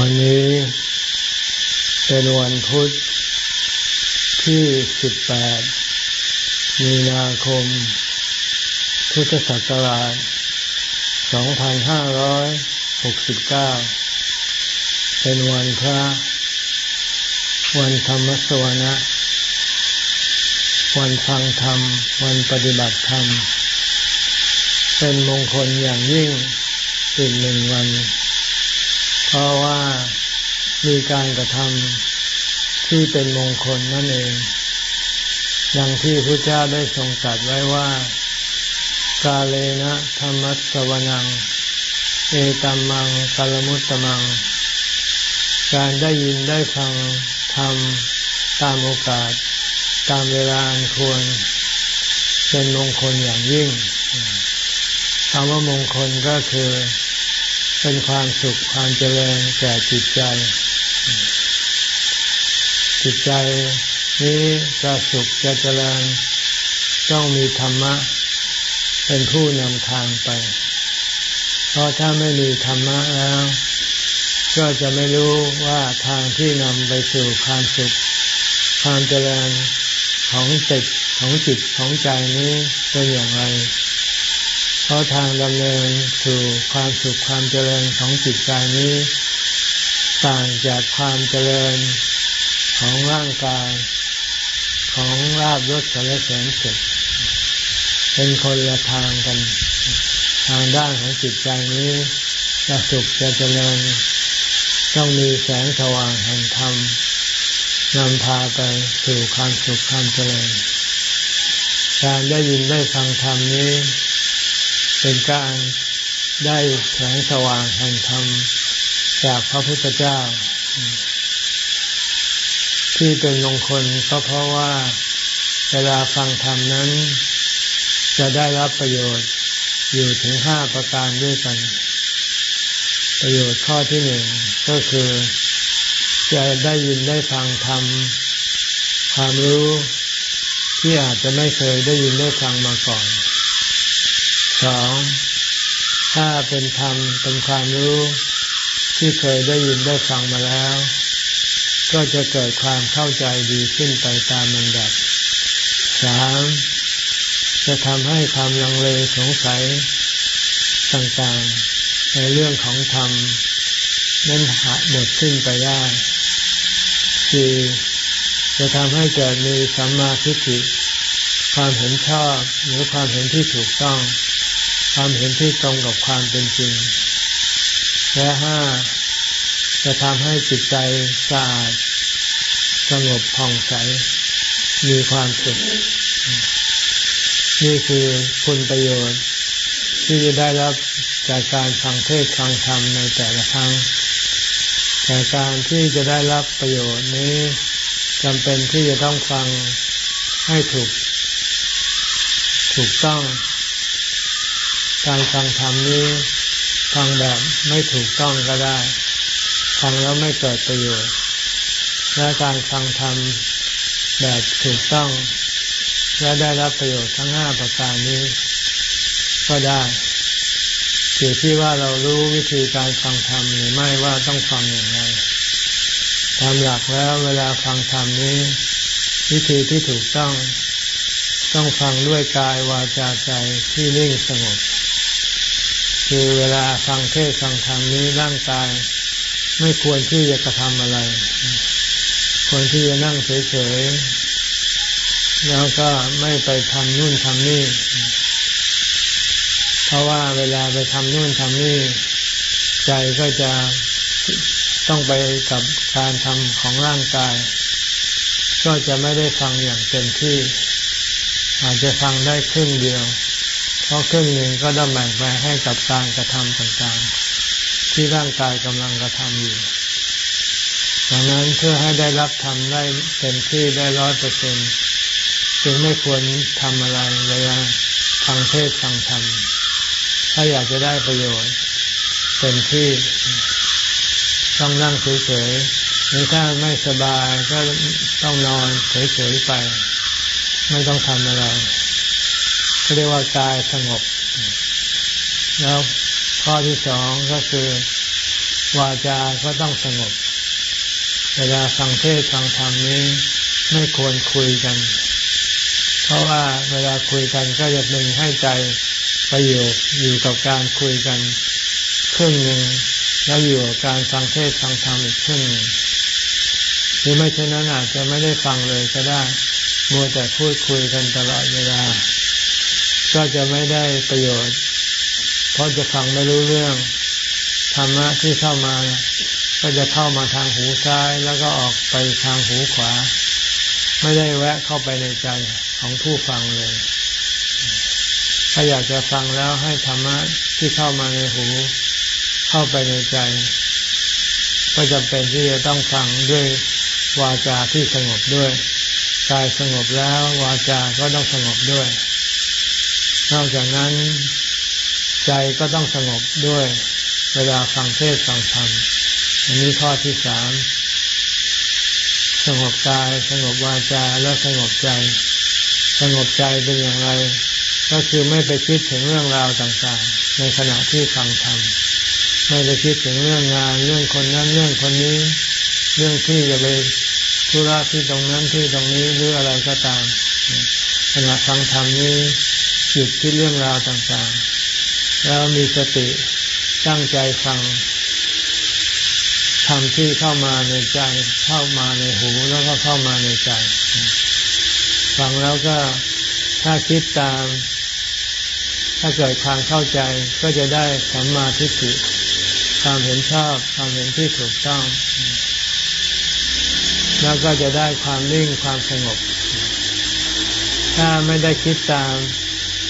วันนี้เป็นวันพุธที่ 18 มีนาคม พุทธศักราช 2569 เป็นวันพระ วันธรรมสวนะ วันฟังธรรม วันปฏิบัติธรรม เป็นมงคลอย่างยิ่งอีกหนึ่งวัน เพราะว่ามีการกระทำที่เป็นมงคลนั่นเอง อย่างที่พระเจ้าได้ทรงตรัสไว้ว่า กาเลนะธรรมัสวนัง เอตัมมังกลมุตตมัง การได้ยินได้ฟังธรรมตามโอกาส ตามเวลาอันควร เป็นมงคลอย่างยิ่งคำว่ามงคลก็คือ เป็นความสุขความเจริญแก่จิตใจ จิตใจนี้จะสุขจะเจริญต้องมีธรรมะ เป็นผู้นำทางไป เพราะถ้าไม่มีธรรมะแล้ว ก็จะไม่รู้ว่าทางที่นำไปสู่ความสุข ความเจริญของจิตของจิตของใจนี้เป็นอย่างไร เพราะทางดำเนินสู่ความสุขความเจริญของจิตใจนี้ ต่างจากความเจริญของร่างกายของราบยศสารเสริญสุขเป็นคนละทางกัน ทางด้านของจิตใจนี้จะสุขจะเจริญ ต้องมีแสงสว่างแห่งธรรมนำพาไปสู่ความสุขความเจริญ การได้ยินได้ฟังธรรมนี้ เป็นการได้แสงสว่างแห่งธรรมจากพระพุทธเจ้า ที่เป็นมงคลก็เพราะว่าเวลาฟังธรรมนั้น จะได้รับประโยชน์อยู่ถึงห้าประการด้วยกัน ประโยชน์ข้อที่หนึ่งก็คือจะได้ยินได้ฟังธรรมความรู้ที่อาจจะไม่เคยได้ยินได้ฟังมาก่อน สองถ้าเป็นธรรมเป็นความรู้ที่เคยได้ยินได้ฟังมาแล้ว ก็จะเกิดความเข้าใจดีขึ้นไปตามลำดับสามจะทำให้ความลังเลสงสัยต่างๆ ในเรื่องของธรรมนั้นหาหมดสิ้นไปได้สี่จะทำให้เกิดมีสัมมาทิฏฐิความเห็นชอบหรือความเห็นที่ถูกต้อง ความเห็นที่ตรงกับความเป็นจริง และห้าจะทำให้จิตใจสะอาดสงบผ่องใส มีความสุข นี่คือคุณประโยชน์ ที่จะได้รับจากการฟังเทศฟังธรรมในแต่ละครั้งแต่การที่จะได้รับประโยชน์นี้จำเป็นที่จะต้องฟังให้ถูก ถูกต้อง การฟังธรรมนี้ฟังแบบไม่ถูกต้องก็ได้ ฟังแล้วไม่เกิดประโยชน์ และการฟังธรรมแบบถูกต้อง และได้รับประโยชน์ทั้งห้าประการนี้ ก็ได้อยู่ที่ว่าเรารู้วิธีการฟังธรรมหรือไม่ว่าต้องฟังอย่างไรตามหลักแล้วเวลาฟังธรรมนี้ วิธีที่ถูกต้อง ต้องฟังด้วยกายวาจาใจที่นิ่งสงบ คือเวลาฟังเทศฟังธรรมนี้ร่างกาย ไม่ควรที่จะกระทำอะไร ควรที่จะนั่งเฉยๆ แล้วก็ไม่ไปทำนู่นทำนี่ เพราะว่าเวลาไปทำนู่นทำนี่ ใจก็จะต้องไปกับการทำของร่างกาย ก็จะไม่ได้ฟังอย่างเต็มที่ อาจจะฟังได้ครึ่งเดียว เพราะครึ่งหนึ่งก็ต้องแบ่งไปให้กับการกระทำต่างๆ ที่ร่างกายกำลังกระทำอยู่ดังนั้นเพื่อให้ได้รับทำได้เต็มที่ได้ร้อยเปอร์เซ็นจึงไม่ควรทำอะไรเวลาฟังเทศฟังธรรมถ้าอยากจะได้ประโยชน์เต็มที่ต้องนั่งเฉยๆหรือถ้าไม่สบายก็ต้องนอนเฉยๆไป ไม่ต้องทำอะไร เรียกว่ากายสงบ แล้วข้อที่สองก็คือ วาจาก็ต้องสงบ เวลาฟังเทศฟังธรรมนี้ไม่ควรคุยกัน เพราะว่าเวลาคุยกันก็จะดึงให้ใจไประโยชน์อยู่กับการคุยกันครึ่งหนึ่งแล้วอยู่กับการฟังเทศฟังธรรมอีกครึ่งหนึ่งหรือไม่เช่นนั้นอาจจะไม่ได้ฟังเลยก็ได้มัวแต่พูดคุยกันตลอดเวลา ก็จะไม่ได้ประโยชน์ เพราะจะฟังไม่รู้เรื่องธรรมะที่เข้ามา ก็จะเข้ามาทางหูซ้ายแล้วก็ออกไปทางหูขวา ไม่ได้แวะเข้าไปในใจของผู้ฟังเลย ถ้าอยากจะฟังแล้วให้ธรรมะที่เข้ามาในหู เข้าไปในใจ ก็จำเป็นที่จะต้องฟังด้วยวาจาที่สงบด้วยกายสงบแล้ววาจาก็ต้องสงบด้วย นอกจากนั้นใจก็ต้องสงบด้วยเวลาฟังเทศฟังธรรมอันนี้ข้อที่สามสงบกายสงบวาจาและสงบใจ สงบใจเป็นอย่างไร ก็คือไม่ไปคิดถึงเรื่องราวต่างๆ ในขณะที่ฟังธรรมไม่ไปคิดถึงเรื่องงานเรื่องคนนั้นเรื่องคนนี้ เรื่องที่จะไปธุระที่ตรงนั้นที่ตรงนี้หรืออะไรก็ตามขณะฟังธรรมนี้ หยุดคิดเรื่องราวต่างๆ แล้วมีสติตั้งใจฟังธรรมที่เข้ามาในใจ เข้ามาในหูแล้วก็เข้ามาในใจ ฟังแล้วก็ถ้าคิดตาม ถ้าเกิดความเข้าใจก็จะได้สัมมาทิฏฐิความเห็นชอบความเห็นที่ถูกต้อง แล้วก็จะได้ความนิ่งความสงบ ถ้าไม่ได้คิดตาม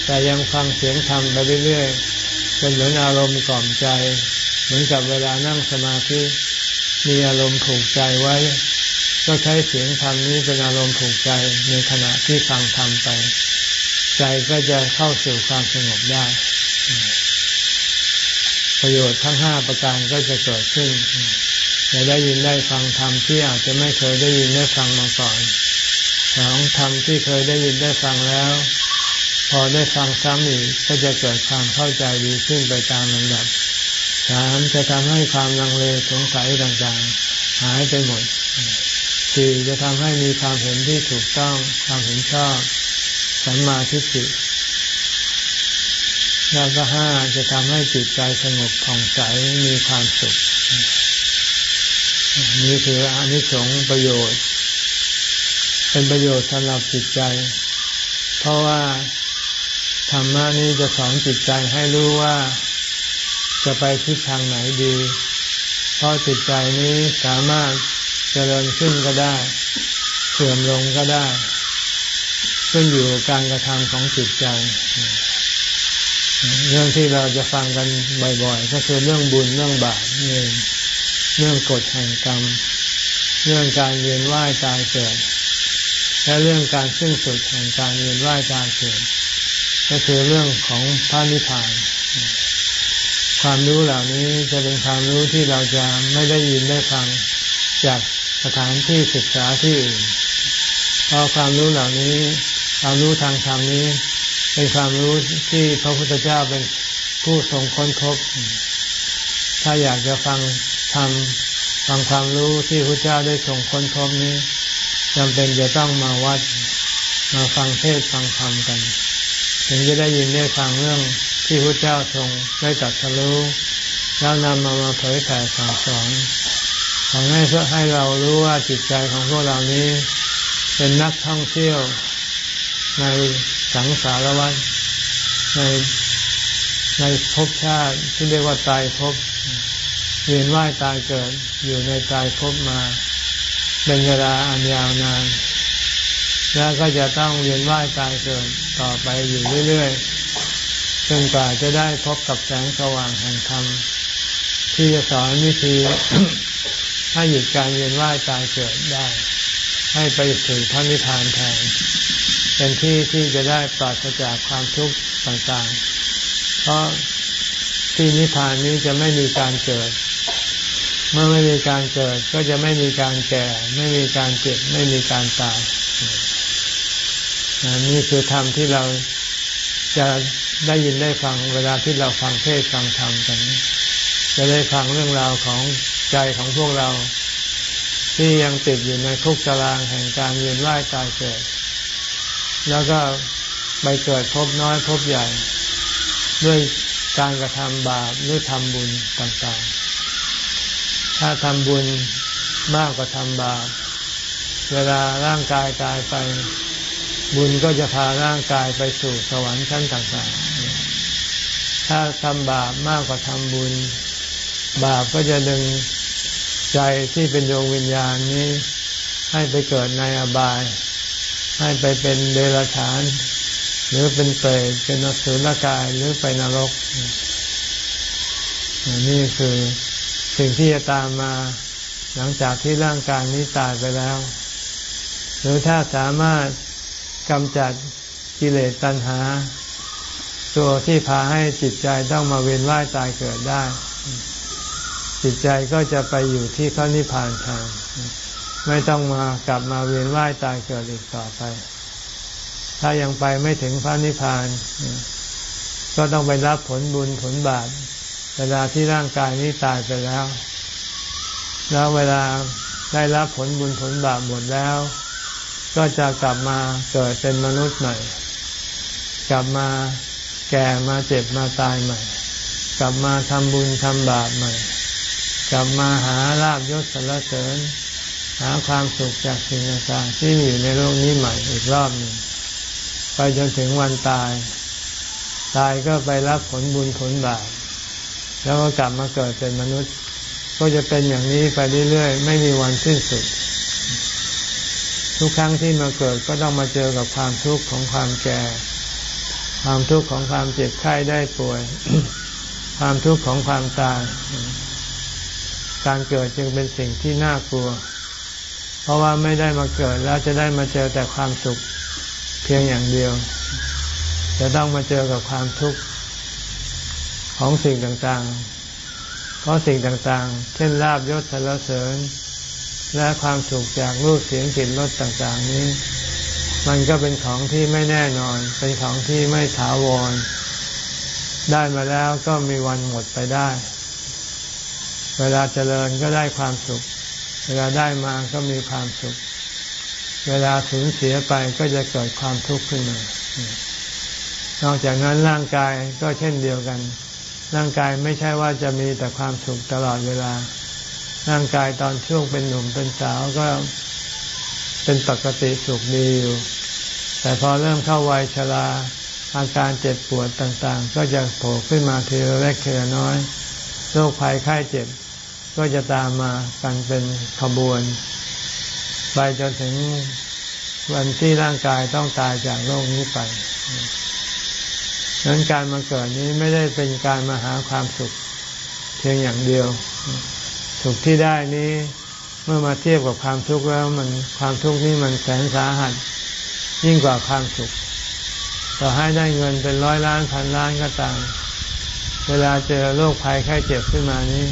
แต่ยังฟังเสียงธรรมไปเรื่อยๆเป็นเหมือนอารมณ์กล่อมใจ เหมือนกับเวลานั่งสมาธิมีอารมณ์ถูกใจไว้ ก็ใช้เสียงธรรมนี้เป็นอารมณ์ถูกใจในขณะที่ฟังธรรมไป ใจก็จะเข้าสู่ความสงบได้ ประโยชน์ทั้งห้าประการก็จะเกิดขึ้นจะได้ยินได้ฟังธรรมที่อาจจะไม่เคยได้ยินได้ฟังมาก่อนสองธรรมที่เคยได้ยินได้ฟังแล้ว พอได้ฟังซ้ำอีกก็จะเกิดความเข้าใจดีขึ้นไปตามลำดับสามจะทำให้ความลังเลสงสัยต่างๆ หายไปหมดสี่จะทำให้มีความเห็นที่ถูกต้องความเห็นชอบสัมมาทิฏฐิแล้วก็ห้าจะทำให้จิตใจสงบผ่องใสมีความสุข นี่คืออานิสงส์ประโยชน์ เป็นประโยชน์สำหรับจิตใจ เพราะว่า รรมะนี้จะสอนจิตใจให้รู้ว่าจะไปทิศทางไหนดี เพราะจิตใจนี้สามารถเจริญขึ้นก็ได้ เสื่อมลงก็ได้ขึ้นอยู่กับการกระทำของจิตใจ เรื่องที่เราจะฟังกันบ่อยๆ ก็คือเรื่องบุญเรื่องบาปเองเรื่องกฎแห่งกรรม เรื่องการเวียนว่ายตายเกิด และเรื่องการสิ้นสุดแห่งการเวียนว่ายตายเกิด ก็คือเรื่องของพระนิพพาน ความรู้เหล่านี้จะเป็นความรู้ที่เราจะไม่ได้ยินได้ฟังจากสถานที่ศึกษาที่อื่นเพราะความรู้เหล่านี้ความรู้ทางธรรมนี้เป็นความรู้ที่พระพุทธเจ้าเป็นผู้ทรงค้นพบ ถ้าอยากจะฟังทำฟังความรู้ที่พระเจ้าได้ทรงค้นพบนี้จำเป็นจะต้องมาวัดมาฟังเทศฟังธรรมกัน ถึงจะได้ยินได้ฟังเรื่องที่พระเจ้าทรงได้ตัดสรู้แล้วนำมามาเผยแผ่สั่งสอนขอให้ให้เรารู้ว่าจิตใจของพวกเรานี้ เป็นนักท่องเที่ยวในสังสารวัฏในในภพชาติที่เรียกว่าตายภพเวียนว่ายตายเกิดอยู่ในตายภพมา เป็นเวลาอันยาวนาน แล้วก็จะต้องเวียนว่ายตายเกิด ต่อไปอยู่เรื่อยๆจนกว่าจะได้พบกับแสงสว่างแห่งธรรมที่จะสอนวิธีให้หยุดการเวียนว่ายตายเกิดได้ ให้ไปถึงพระนิพพานแทนเป็นที่ที่จะได้ปราศจากความทุกข์ต่างๆ เพราะที่นิพพานนี้จะไม่มีการเกิด เมื่อไม่มีการเกิดก็จะไม่มีการแก่ ไม่มีการเจ็บ ไม่มีการตาย นี่คือธรรมที่เราจะได้ยินได้ฟังเวลาที่เราฟังเทศฟังธรรมกัน จะได้ฟังเรื่องราวของใจของพวกเรา ที่ยังติดอยู่ในคุกตารางแห่งการเวียนว่ายตายเกิด แล้วก็ไปเกิดพบน้อยพบใหญ่ ด้วยการกระทำบาปหรือทำบุญต่างๆ ถ้าทำบุญมากกว่าทำบาปเวลาร่างกายตายไป บุญก็จะพาร่างกายไปสู่สวรรค์ชั้นต่างๆ ถ้าทำบาปมากกว่าทำบุญ บาปก็จะดึงใจที่เป็นดวงวิญญาณนี้ ให้ไปเกิดในอบาย ให้ไปเป็นเดรัจฉาน หรือเป็นเปรตเป็นอสุรกายหรือไปนรก นี่คือสิ่งที่จะตามมาหลังจากที่ร่างกายนี้ตายไปแล้ว หรือถ้าสามารถ กำจัดกิเลสตัณหา ตัวที่พาให้จิตใจต้องมาเวียนว่ายตายเกิดได้ จิตใจก็จะไปอยู่ที่พระนิพพานทาง ไม่ต้องมากลับมาเวียนว่ายตายเกิดอีกต่อไป ถ้ายังไปไม่ถึงพระนิพพาน ก็ต้องไปรับผลบุญผลบาปเวลาที่ร่างกายนี้ตายไปแล้ว แล้วเวลาได้รับผลบุญผลบาปหมดแล้ว ก็จะกลับมาเกิดเป็นมนุษย์ใหม่ กลับมาแก่มาเจ็บมาตายใหม่ กลับมาทำบุญทำบาปใหม่ กลับมาหาลาบยศสรรเสริญ หาความสุขจากสิ่งต่างๆที่อยู่ในโลกนี้ใหม่อีกรอบหนึ่งไปจนถึงวันตาย ตายก็ไปรับผลบุญผลบาปแล้วก็กลับมาเกิดเป็นมนุษย์ ก็จะเป็นอย่างนี้ไปเรื่อยๆ ไม่มีวันสิ้นสุด ทุกครั้งที่มาเกิดก็ต้องมาเจอกับความทุกข์ของความแก่ ความทุกข์ของความเจ็บไข้ได้ป่วย ความทุกข์ของความตาย การเกิดจึงเป็นสิ่งที่น่ากลัว เพราะว่าไม่ได้มาเกิดแล้วจะได้มาเจอแต่ความสุขเพียงอย่างเดียว จะต้องมาเจอกับความทุกข์ของสิ่งต่างๆ เพราะสิ่งต่างๆ เช่นลาบยศสรรเสริญ และความสุขจากรูปเสียงกลิ่นรสต่างๆนี้ มันก็เป็นของที่ไม่แน่นอน เป็นของที่ไม่ถาวร ได้มาแล้วก็มีวันหมดไปได้ เวลาเจริญก็ได้ความสุข เวลาได้มาก็มีความสุข เวลาสูญเสียไปก็จะเกิดความทุกข์ขึ้นมานอกจากนั้นร่างกายก็เช่นเดียวกัน ร่างกายไม่ใช่ว่าจะมีแต่ความสุขตลอดเวลา ร่างกายตอนช่วงเป็นหนุ่มเป็นสาวก็เป็นปกติสุขดีอยู่ แต่พอเริ่มเข้าวัยชราอาการเจ็บปวดต่างๆ ก็จะโผล่ขึ้นมาทีละเล็กทีละน้อยโรคภัยไข้เจ็บ ก็จะตามมากันเป็นขบวน ไปจนถึงวันที่ร่างกายต้องตายจากโลกนี้ไปนั้นการมาเกิดนี้ไม่ได้เป็นการมาหาความสุขเพียงอย่างเดียว สุขที่ได้นี้เมื่อมาเทียบกับความทุกข์แล้วมันความทุกข์นี้มันแสนสาหัสยิ่งกว่าความสุข ต่อให้ได้เงินเป็นร้อยล้านพันล้านก็ตาม เวลาเจอโรคภัยไข้เจ็บขึ้นมานี้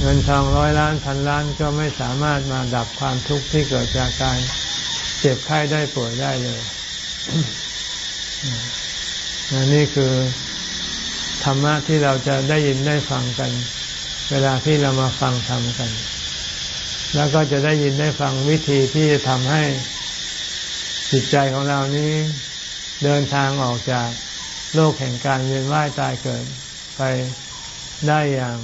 เงินทองร้อยล้านพันล้านก็ไม่สามารถมาดับความทุกข์ที่เกิดจากการเจ็บไข้ได้ป่วยได้เลยนี่คือธรรมะที่เราจะได้ยินได้ฟังกัน เวลาที่เรามาฟังธรรมกัน แล้วก็จะได้ยินได้ฟังวิธีที่จะทำให้จิตใจของเรานี้เดินทางออกจากโลกแห่งการเวียนว่ายตายเกิดไปได้อย่าง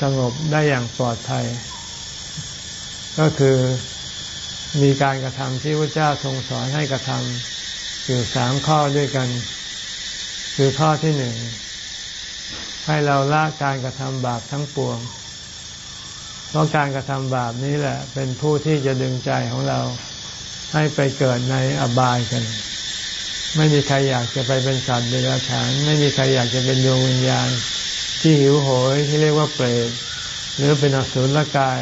สงบได้อย่างปลอดภัย ก็คือมีการกระทำที่พระเจ้าทรงสอนให้กระทำอยู่สามข้อด้วยกัน คือข้อที่หนึ่ง ให้เราละการกระทำบาปทั้งปวง เพราะการกระทำบาปนี้แหละ เป็นผู้ที่จะดึงใจของเราให้ไปเกิดในอบายกัน ไม่มีใครอยากจะไปเป็นสัตว์เดรัจฉาน ไม่มีใครอยากจะเป็นดวงวิญญาณ ที่หิวโหยที่เรียกว่าเปรตหรือเป็นอสุรกาย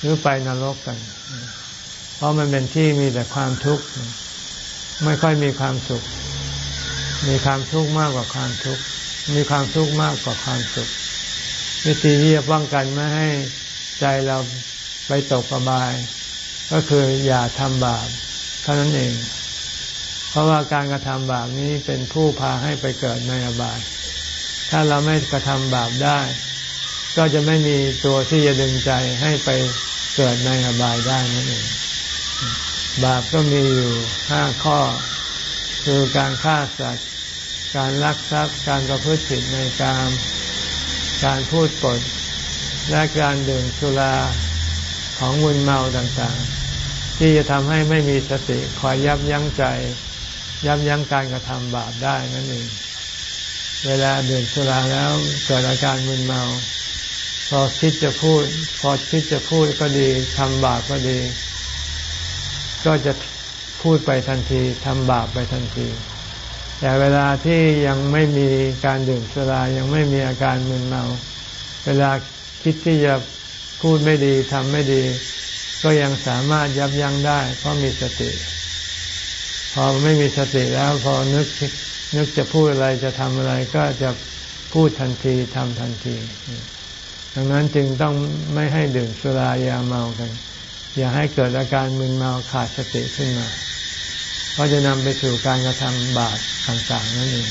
หรือไปนรกกัน เพราะมันเป็นที่มีแต่ความทุกข์ไม่ค่อยมีความสุข มีความทุกข์มากกว่าความทุกข์ มีความทุกข์มากกว่าความสุข วิธีที่จะป้องกันไม่ให้ใจเราไปตกอบาย ก็คืออย่าทำบาปเท่านั้นเอง เพราะว่าการกระทำบาปนี้เป็นผู้พาให้ไปเกิดในอบาย ถ้าเราไม่กระทำบาปได้ ก็จะไม่มีตัวที่จะดึงใจให้ไปเกิดในอบายได้นั่นเอง บาปก็มีอยู่ห้าข้อ คือการฆ่าสัตว์ การลักทรัพย์การประพฤติผิดในการการพูดปด และการดื่มสุราของมึนเมาต่างๆ ที่จะทำให้ไม่มีสติคอยยับยั้งใจ ยับยั้งการกระทำบาปได้นั่นเองเวลาดื่มสุราแล้วเกิดอาการมึนเมา พอคิดจะพูด พอคิดจะพูดก็ดีทำบาปก็ดี ก็จะพูดไปทันทีทำบาปไปทันที แต่เวลาที่ยังไม่มีการดื่มสุรายังไม่มีอาการมึนเมา เวลาคิดที่จะพูดไม่ดีทำไม่ดี ก็ยังสามารถยับยั้งได้ เพราะมีสติ พอไม่มีสติแล้วพอนึกนึกจะพูดอะไรจะทำอะไรก็จะพูดทันทีทำทันที ดังนั้นจึงต้องไม่ให้ดื่มสุรายาเมากัน อย่าให้เกิดอาการมึนเมาขาดสติขึ้นมา เพราะจะนำไปสู่การกระทำบาปต่างๆนั่นเอง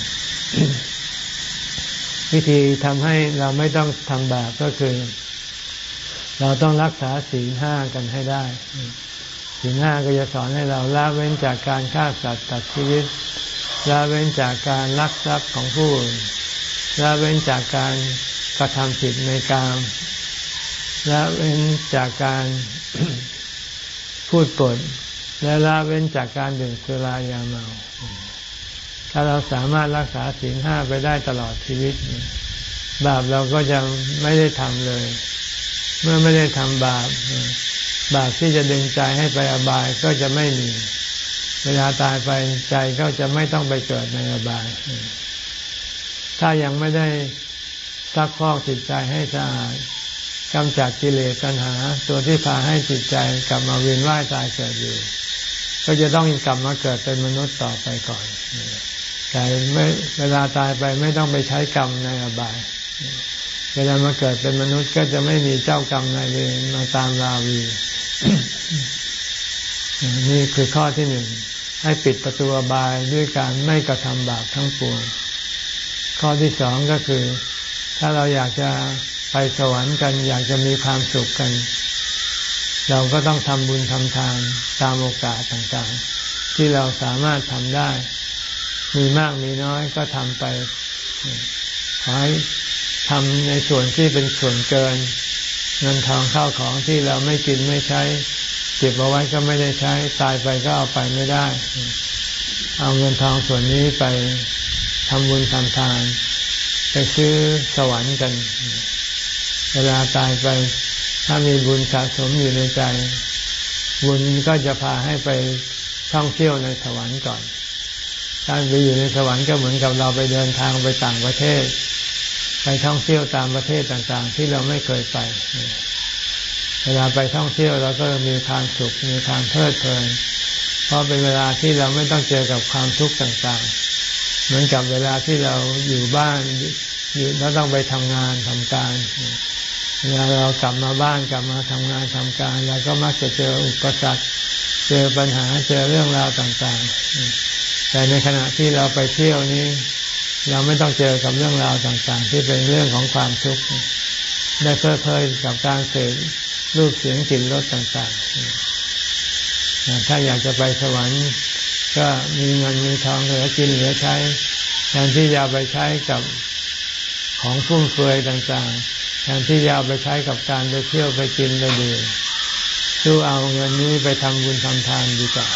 วิธีทำให้เราไม่ต้องทำบาปก็คือ เราต้องรักษาศีลห้ากันให้ได้ศีลห้าก็จะสอนให้เราละเว้นจากการฆ่าสัตว์ตัดชีวิตละเว้นจากการลักทรัพย์ของผู้อื่นละเว้นจากการกระทำผิดในการละเว้นจากการพูดปด และละเว้นจากการดื่มสุรายาเมา ถ้าเราสามารถรักษาศีลห้าไปได้ตลอดชีวิต บาปเราก็จะไม่ได้ทำเลย เมื่อไม่ได้ทำบาป บาปที่จะดึงใจให้ไปอบายก็จะไม่มี เวลาตายไปใจก็จะไม่ต้องไปเกิดในอบาย ถ้ายังไม่ได้ซักพอกจิตใจให้สะอาดกำจัดกิเลสตัณหา ตัวที่พาให้จิตใจกลับมาเวียนว่ายตายเกิดอยู่ ก็จะต้องกลับมาเกิดเป็นมนุษย์ต่อไปก่อน แต่ไม่เวลาตายไปไม่ต้องไปใช้กรรมในอบาย เวลามาเกิดเป็นมนุษย์ก็จะไม่มีเจ้ากรรมนายเวรมาตามราวี นี่คือข้อที่หนึ่ง ให้ปิดประตูอบายด้วยการไม่กระทำบาปทั้งปวง ข้อที่สองก็คือ ถ้าเราอยากจะไปสวรรค์กัน อยากจะมีความสุขกัน เราก็ต้องทำบุญทำทานตามโอกาสต่างๆ ที่เราสามารถทำได้ มีมากมีน้อยก็ทำไปขอให้ทำในส่วนที่เป็นส่วนเกิน เงินทองเข้าของที่เราไม่กินไม่ใช้ เก็บเอาไว้ก็ไม่ได้ใช้ ตายไปก็เอาไปไม่ได้ เอาเงินทองส่วนนี้ไปทำบุญทำทาน ไปซื้อสวรรค์กัน เวลาตายไป ถ้ามีบุญสะสมอยู่ในใจ บุญก็จะพาให้ไปท่องเที่ยวในสวรรค์ก่อนการไปอยู่ในสวรรค์ก็เหมือนกับเราไปเดินทางไปต่างประเทศ ไปท่องเที่ยวตามประเทศต่างๆ ที่เราไม่เคยไป เวลาไปท่องเที่ยวเราก็มีความสุขมีความเพลิดเพลิน เพราะเป็นเวลาที่เราไม่ต้องเจอกับความทุกข์ต่างๆ เหมือนกับเวลาที่เราอยู่บ้านอยู่แล้วต้องไปทำงานทำการ เวลาเรากลับมาบ้านกลับมาทำงานทำการเราก็มักจะเจออุปสรรคเจอปัญหาเจอเรื่องราวต่างๆ แต่ในขณะที่เราไปเที่ยวนี้ เราไม่ต้องเจอกับเรื่องราวต่างๆ ที่เป็นเรื่องของความทุกข์ได้เพลิดเพลินกับการเสพรูปเสียงกลิ่นรสต่างๆ ถ้าอยากจะไปสวรรค์ ก็มีเงินมีทองเหลือกินเหลือใช้แทนที่จะไปใช้กับของฟุ่มเฟือยต่างๆ แทนที่จะเอาไปใช้กับการไปเที่ยวไปกินไปดื่มสู้เอาเงินนี้ไปทำบุญทำทานดีกว่า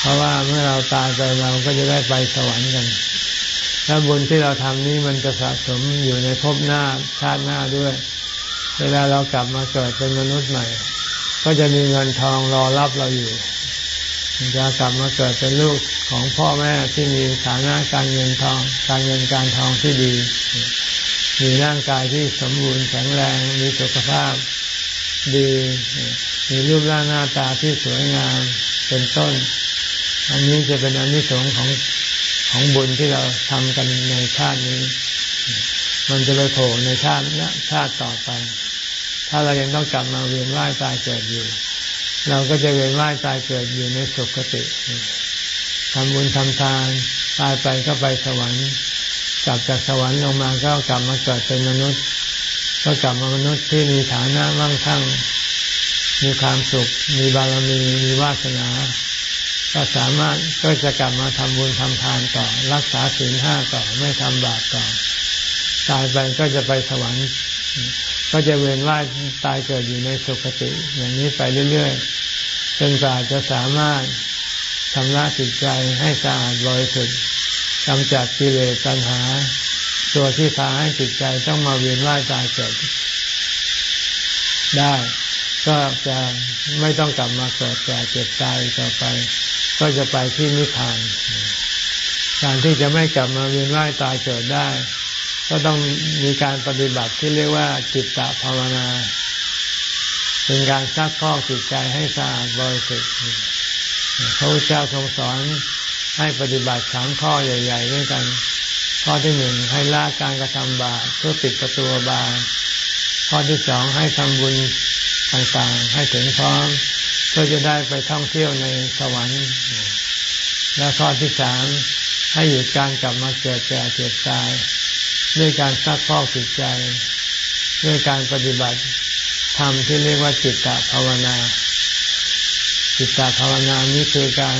เพราะว่าเมื่อเราตายไปเราก็จะได้ไปสวรรค์กันแล้วบุญที่เราทำนี้มันจะสะสมอยู่ในภพหน้าชาติหน้าด้วย เวลาเรากลับมาเกิดเป็นมนุษย์ใหม่ ก็จะมีเงินทองรอรับเราอยู่จะกลับมาเกิดเป็นลูกของพ่อแม่ที่มีฐานะการเงินทอง การเงินการทองที่ดี มีร่างกายที่สมบูรณ์แข็งแรง มีสุขภาพดี มีรูปร่างหน้าตาที่สวยงามเป็นต้น อันนี้จะเป็นอนนิสงส์ของของบุญที่เราทำกันในชาตินี้ มันจะไปโผล่ในชาติชาติต่อไป ถ้าเรายังต้องกลับมาเวียนว่ายตายเกิดอยู่ เราก็จะเวียนว่ายตายเกิดอยู่ในสุคติทำบุญทำทานตายไปก็ไปสวรรค์ กลับจากสวรรค์ลงมาก็กลับมาเกิดเป็นมนุษย์ ก็กลับมามนุษย์ที่มีฐานะมั่งคั่ง มีความสุข มีบารมี มีวาสนา ก็สามารถก็จะกลับมาทำบุญทำทานต่อ รักษาศีลห้าต่อไม่ทำบาปต่อ ตายไปก็จะไปสวรรค์ ก็จะเวียนว่ายตายเกิดอยู่ในสุคติ อย่างนี้ไปเรื่อยๆจนกว่าจะสามารถชำระจิตใจให้สะอาดบริสุทธิ์ กำจัดกิเลสตัณหา ตัวที่พาให้จิตใจต้องมาเวียนว่ายตายเกิด ได้ ก็จะไม่ต้องกลับมาเกิดแก่เจ็บตายต่อไป ก็จะไปที่นิพพาน การที่จะไม่กลับมาเวียนว่ายตายเกิดได้ ก็ต้องมีการปฏิบัติที่เรียกว่าจิตตภาวนาเป็นการซักพอกจิตใจให้สะอาดบริสุทธิ์พระพุทธเจ้าทรงสอน ให้ปฏิบัติสามข้อใหญ่ ๆ ด้วยกัน ข้อที่หนึ่งให้ละการกระทำบาปเพื่อปิดประตูบาปข้อที่สองให้ทำบุญต่างๆ ให้ถึงพร้อมเพื่อจะได้ไปท่องเที่ยวในสวรรค์ และข้อที่สามให้หยุดการกลับมาเกิดแก่เจ็บตาย ด้วยการซักพอกจิตใจ ด้วยการปฏิบัติธรรมที่เรียกว่าจิตตภาวนา จิตตภาวนานี้คือการ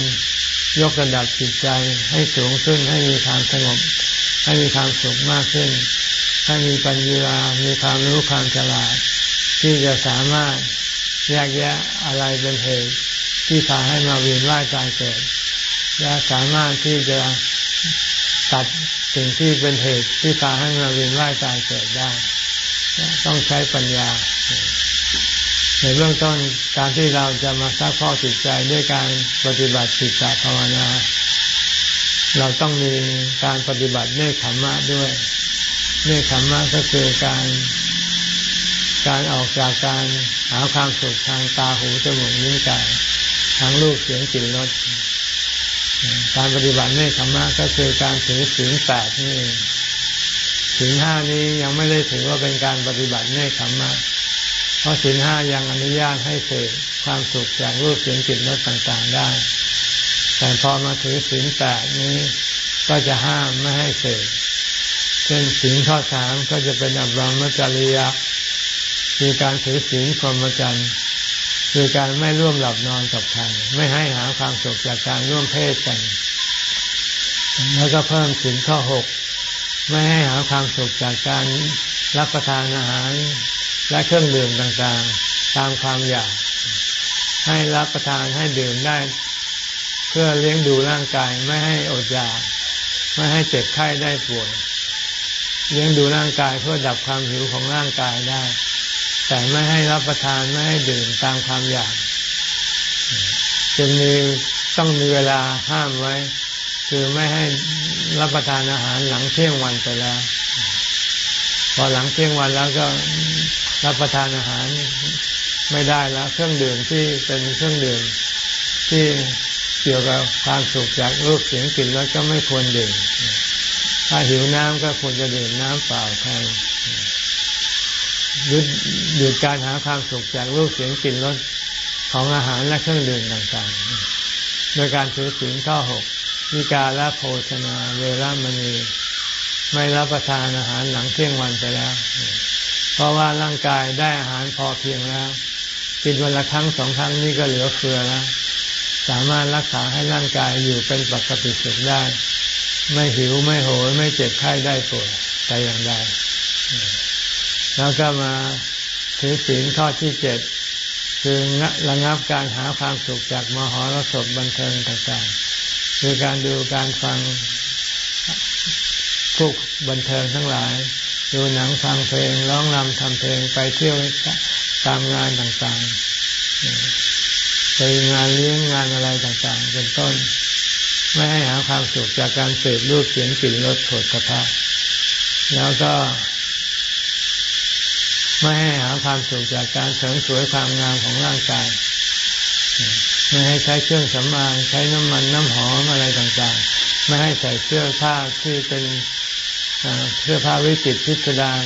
ยกระดับจิตใจให้สูงขึ้นให้มีความสงบ ให้มีความสุขมากขึ้น ให้มีปัญญา มีความรู้ความฉลาด ที่จะสามารถแยกแยะอะไรเป็นเหตุที่พาให้มาเวียนว่ายตายเกิดและสามารถที่จะตัดสิ่งที่เป็นเหตุที่พาให้มาเวียนว่ายตายเกิดได้ ต้องใช้ปัญญา ในเบื้องต้นการที่เราจะมาซักพอจิตใจด้วยการปฏิบัติจิตตภาวนา เราต้องมีการปฏิบัติเนคขมมะด้วยเนคขมมะก็คือการการออกจากการหาความสุขทางตาหูจมูกนิ้วกายทางรูปเสียงกลิ่นรสการปฏิบัติเนคขมมะก็คือการถือศีลแปดนี่ศีลห้านี้ยังไม่ได้ถือว่าเป็นการปฏิบัติเนคขมมะ เพราะศีลห้ายังอนุญาตให้เสพความสุขจากรูปเสียงกลิ่นรสต่างๆได้ แต่พอมาถือศีลแปดนี้ก็จะห้ามไม่ให้เสพเช่นศีลข้อสามก็จะเป็นอบรมจริยะคือการถือศีลพรหมจรรย์คือการไม่ร่วมหลับนอนกับใครไม่ให้หาความสุขจากการร่วมเพศกัน แล้วก็เพิ่มศีลข้อหกไม่ให้หาความสุขจากการรับประทานอาหาร และเครื่องดื่มต่างๆ ตามความอยาก ให้รับประทานให้ดื่มได้ เพื่อเลี้ยงดูร่างกายไม่ให้อดอยาก ไม่ให้เจ็บไข้ได้ป่วยเลี้ยงดูร่างกายเพื่อดับความหิวของร่างกายได้ แต่ไม่ให้รับประทานไม่ให้ดื่มตามความอยากจึงมีต้องมีเวลาห้ามไว้ คือไม่ให้รับประทานอาหารหลังเที่ยงวันไปแล้ว พอหลังเที่ยงวันแล้วก็ รับประทานอาหารไม่ได้แล้ว เครื่องดื่มที่เป็นเครื่องดื่มที่เกี่ยวกับความสุขจากรูปเสียงกลิ่นแล้วก็ไม่ควรดื่ม ถ้าหิวน้ำก็ควรจะดื่มน้ำเปล่าแทนหยุดหยุดการหาความสุขจากรูปเสียงกลิ่นรสของอาหารและเครื่องดื่มต่างๆ โดยการถือศีลข้อหกมีการละโภชนาเวรามณี ไม่รับประทานอาหารหลังเที่ยงวันไปแล้ว เพราะว่าร่างกายได้อาหารพอเพียงแล้วกินวันละครั้งสองครั้งนี่ก็เหลือเฟือแล้วสามารถรักษาให้ร่างกายอยู่เป็นปกติสุขได้ ไม่หิวไม่โหยไม่เจ็บไข้ได้ป่วยแต่อย่างใดแล้วก็มาถือศีลข้อที่เจ็ดคือระงับการหาความสุขจากมหรสพบันเทิงต่างๆคือการดูการฟังพวกบันเทิงทั้งหลาย ดูหนังฟังเพลงร้องรำทำเพลงไปเที่ยวตามงานต่างๆไปงานเลี้ยงงานอะไรต่างๆ เป็นต้น ไม่ให้หาความสุขจากการเสพรูปเสียงกลิ่นรสผลกระทะแล้วก็ ไม่ให้หาความสุขจากการเสริมสวยความงามของร่างกายไม่ให้ใช้เครื่องสำอางใช้น้ำมันน้ำหอมอะไรต่างๆ ไม่ให้ใส่เสื้อผ้าที่เป็น เสื้อผ้าวิจิตพิสดาร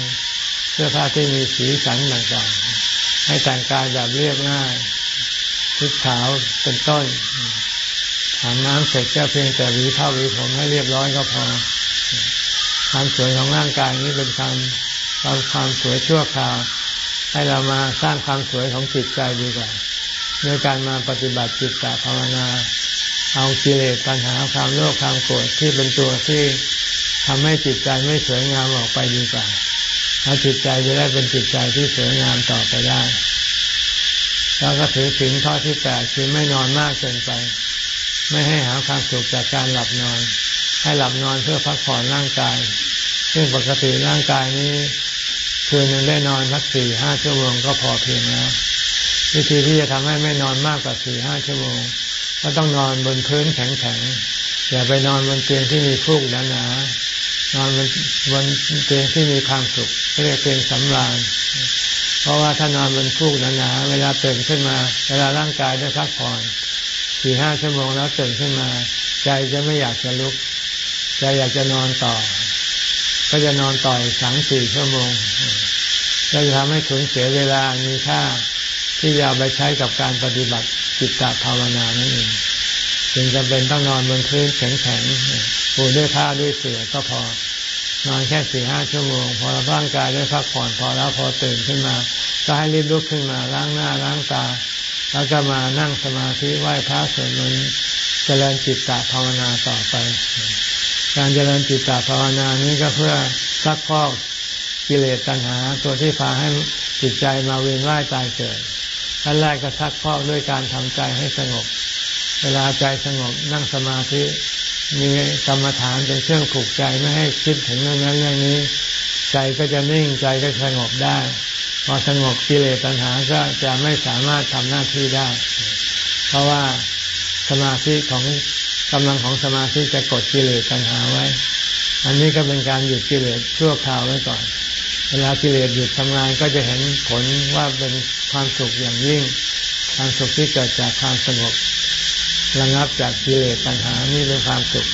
เสื้อผ้าที่มีสีสันต่างๆ ให้แต่งกายแบบเรียบง่ายชุดขาวเป็นต้นอาบน้ำเสร็จก็เพียงแต่หวีเท้าหวีผมให้เรียบร้อยก็พอความสวยของร่างกายนี้เป็นความความความสวยชั่วคราวให้เรามาสร้างความสวยของจิตใจดีกว่าด้วยการมาปฏิบัติจิตตภาวนา เอากิเลสปัญหาความโลภความโกรธที่เป็นตัวที่ ทำให้จิตใจไม่สวยงามออกไปดีกว่าแล้วจิตใจจะได้เป็นจิตใจที่สวยงามต่อไปได้ แล้วก็ถือสิ่งข้อที่แปดคือไม่นอนมากเกินไป ไม่ให้หาความสุขจากการหลับนอน ให้หลับนอนเพื่อพักผ่อนร่างกาย ซึ่งปกติร่างกายนี้คืนหนึ่งได้นอนสักสี่ห้าชั่วโมงก็พอเพียงแล้ววิธีที่จะทำให้ไม่นอนมากกว่าสี่ห้าชั่วโมง ก็ต้องนอนบนพื้นแข็งๆอย่าไปนอนบนเตียงที่มีฟูกหนาๆ นอนบนบนเตียงที่มีความสุขเรียกเตียงสำราญ เพราะว่าถ้านอนบนฟูกหนาๆเวลาตื่นขึ้นมา เวลาร่างกายได้พักผ่อนสี่ห้าชั่วโมงแล้วตื่นขึ้นมา ใจจะไม่อยากจะลุกใจอยากจะนอนต่อ ก็จะนอนต่ออีกสามสี่ชั่วโมงก็จะทำให้สูญเสียเวลามีค่าที่จะเอาไปใช้กับการปฏิบัติจิตตภาวนานั่นเองจึงจำเป็นต้องนอนบนพื้นแข็งๆ ปูด้วยผ้าด้วยเสื่อก็พอนอนแค่สี่ห้าชั่วโมง พอร่างกายได้พักผ่อนพอแล้วพอตื่นขึ้นมา ก็ให้รีบลุกขึ้นมาล้างหน้าล้างตา แล้วก็มานั่งสมาธิไหว้พระสวดมนต์เจริญจิตตภาวนาต่อไป การเจริญจิตตภาวนานี้ก็เพื่อซักพอกกิเลสตัณหา ตัวที่พาให้จิตใจมาเวียนว่ายตายเกิดขั้นแรกก็ซักพอกด้วยการทำใจให้สงบ เวลาใจสงบนั่งสมาธิ มีกรรมฐานเป็นเครื่องผูกใจไม่ให้คิดถึงเรื่องนั้นเรื่องนี้ ใจก็จะนิ่งใจก็สงบได้ พอสงบกิเลสตัณหาก็จะไม่สามารถทำหน้าที่ได้ เพราะว่าสมาธิของกำลังของสมาธิจะกดกิเลสตัณหาไว้ อันนี้ก็เป็นการหยุดกิเลสชั่วคราวไว้ก่อน เวลากิเลสหยุดทำงานก็จะเห็นผลว่าเป็นความสุขอย่างยิ่ง ความสุขที่เกิดจากความสงบ ระงับจากกิเลสปัญหานี่เป็นความสุข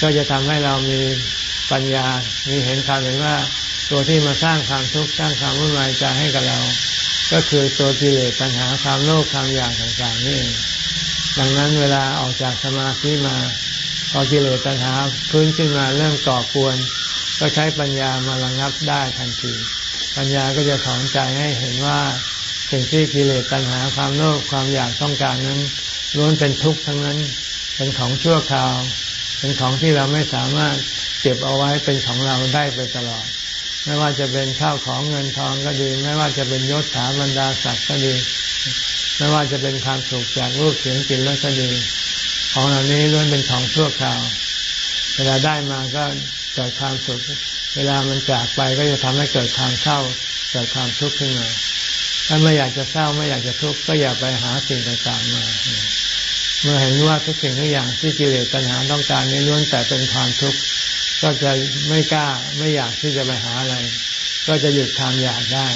ก็จะทำให้เรามีปัญญา มีเห็นความเห็นว่าตัวที่มาสร้างความทุกข์สร้างความวุ่นวายใจให้กับเรา ก็คือตัวกิเลสปัญหาความโลภความอยากต่างๆนี่ดังนั้นเวลาออกจากสมาธิมาพอกิเลสปัญหาพื้นขึ้นมาเริ่มก่อกวน ก็ใช้ปัญญามาระงับได้ทันที ปัญญาก็จะถอนใจให้เห็นว่าสิ่งที่กิเลสตัณหาความโลภความอยากต้องการนั้น ล้วนเป็นทุกข์ทั้งนั้น เป็นของชั่วคราว เป็นของที่เราไม่สามารถเก็บเอาไว้เป็นของเราได้ไปตลอด ไม่ว่าจะเป็นข้าวของเงินทองก็ดี ไม่ว่าจะเป็นยศถาบรรดาศักดิ์ก็ดี ไม่ว่าจะเป็นความสุขจากรูปเสียงกลิ่นรสก็ดี ของเหล่านี้ล้วนเป็นของชั่วคราว เวลาได้มาก็เกิดความสุข เวลามันจากไปก็จะทำให้เกิดความเศร้า เกิดความทุกข์ขึ้นมาถ้าไม่อยากจะเศร้าไม่อยากจะทุกข์ก็อย่าไปหาสิ่งต่างๆมา เมื่อเห็นว่าทุกสิ่งทุกอย่างที่กิเลสตัณหาต้องการนี้ล้วนแต่เป็นความทุกข์ก็จะไม่กล้าไม่อยากที่จะไปหาอะไร ก็จะหยุดความอยากได้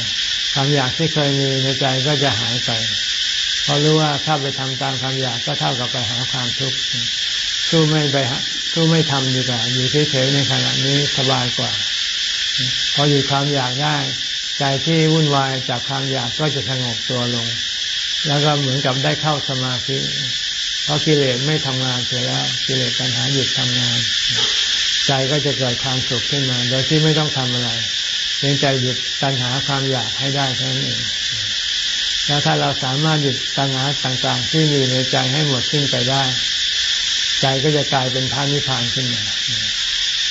ความอยากที่เคยมีในใจก็จะหายไปเพราะรู้ว่าถ้าไปทำตามความอยากก็เท่ากับไปหาความทุกข์สู้ไม่ไปสู้ไม่ทำดีกว่าอยู่เฉยๆในขณะนี้สบายกว่าพอหยุดความอยากได้ ใจที่วุ่นวายจากความอยากก็จะสงบตัวลง แล้วก็เหมือนกับได้เข้าสมาธิ เพราะกิเลสไม่ทำงานเสียแล้วกิเลสปัญหาหยุดทำงาน ใจก็จะเกิดความสุขขึ้นมา โดยที่ไม่ต้องทำอะไรเพียงใจหยุดตัณหาความอยากให้ได้เท่านั้นเองแล้วถ้าเราสามารถหยุดตัณหาต่างๆ ที่มีในใจให้หมดสิ้นไปได้ ใจก็จะกลายเป็นพระนิพพานขึ้นมา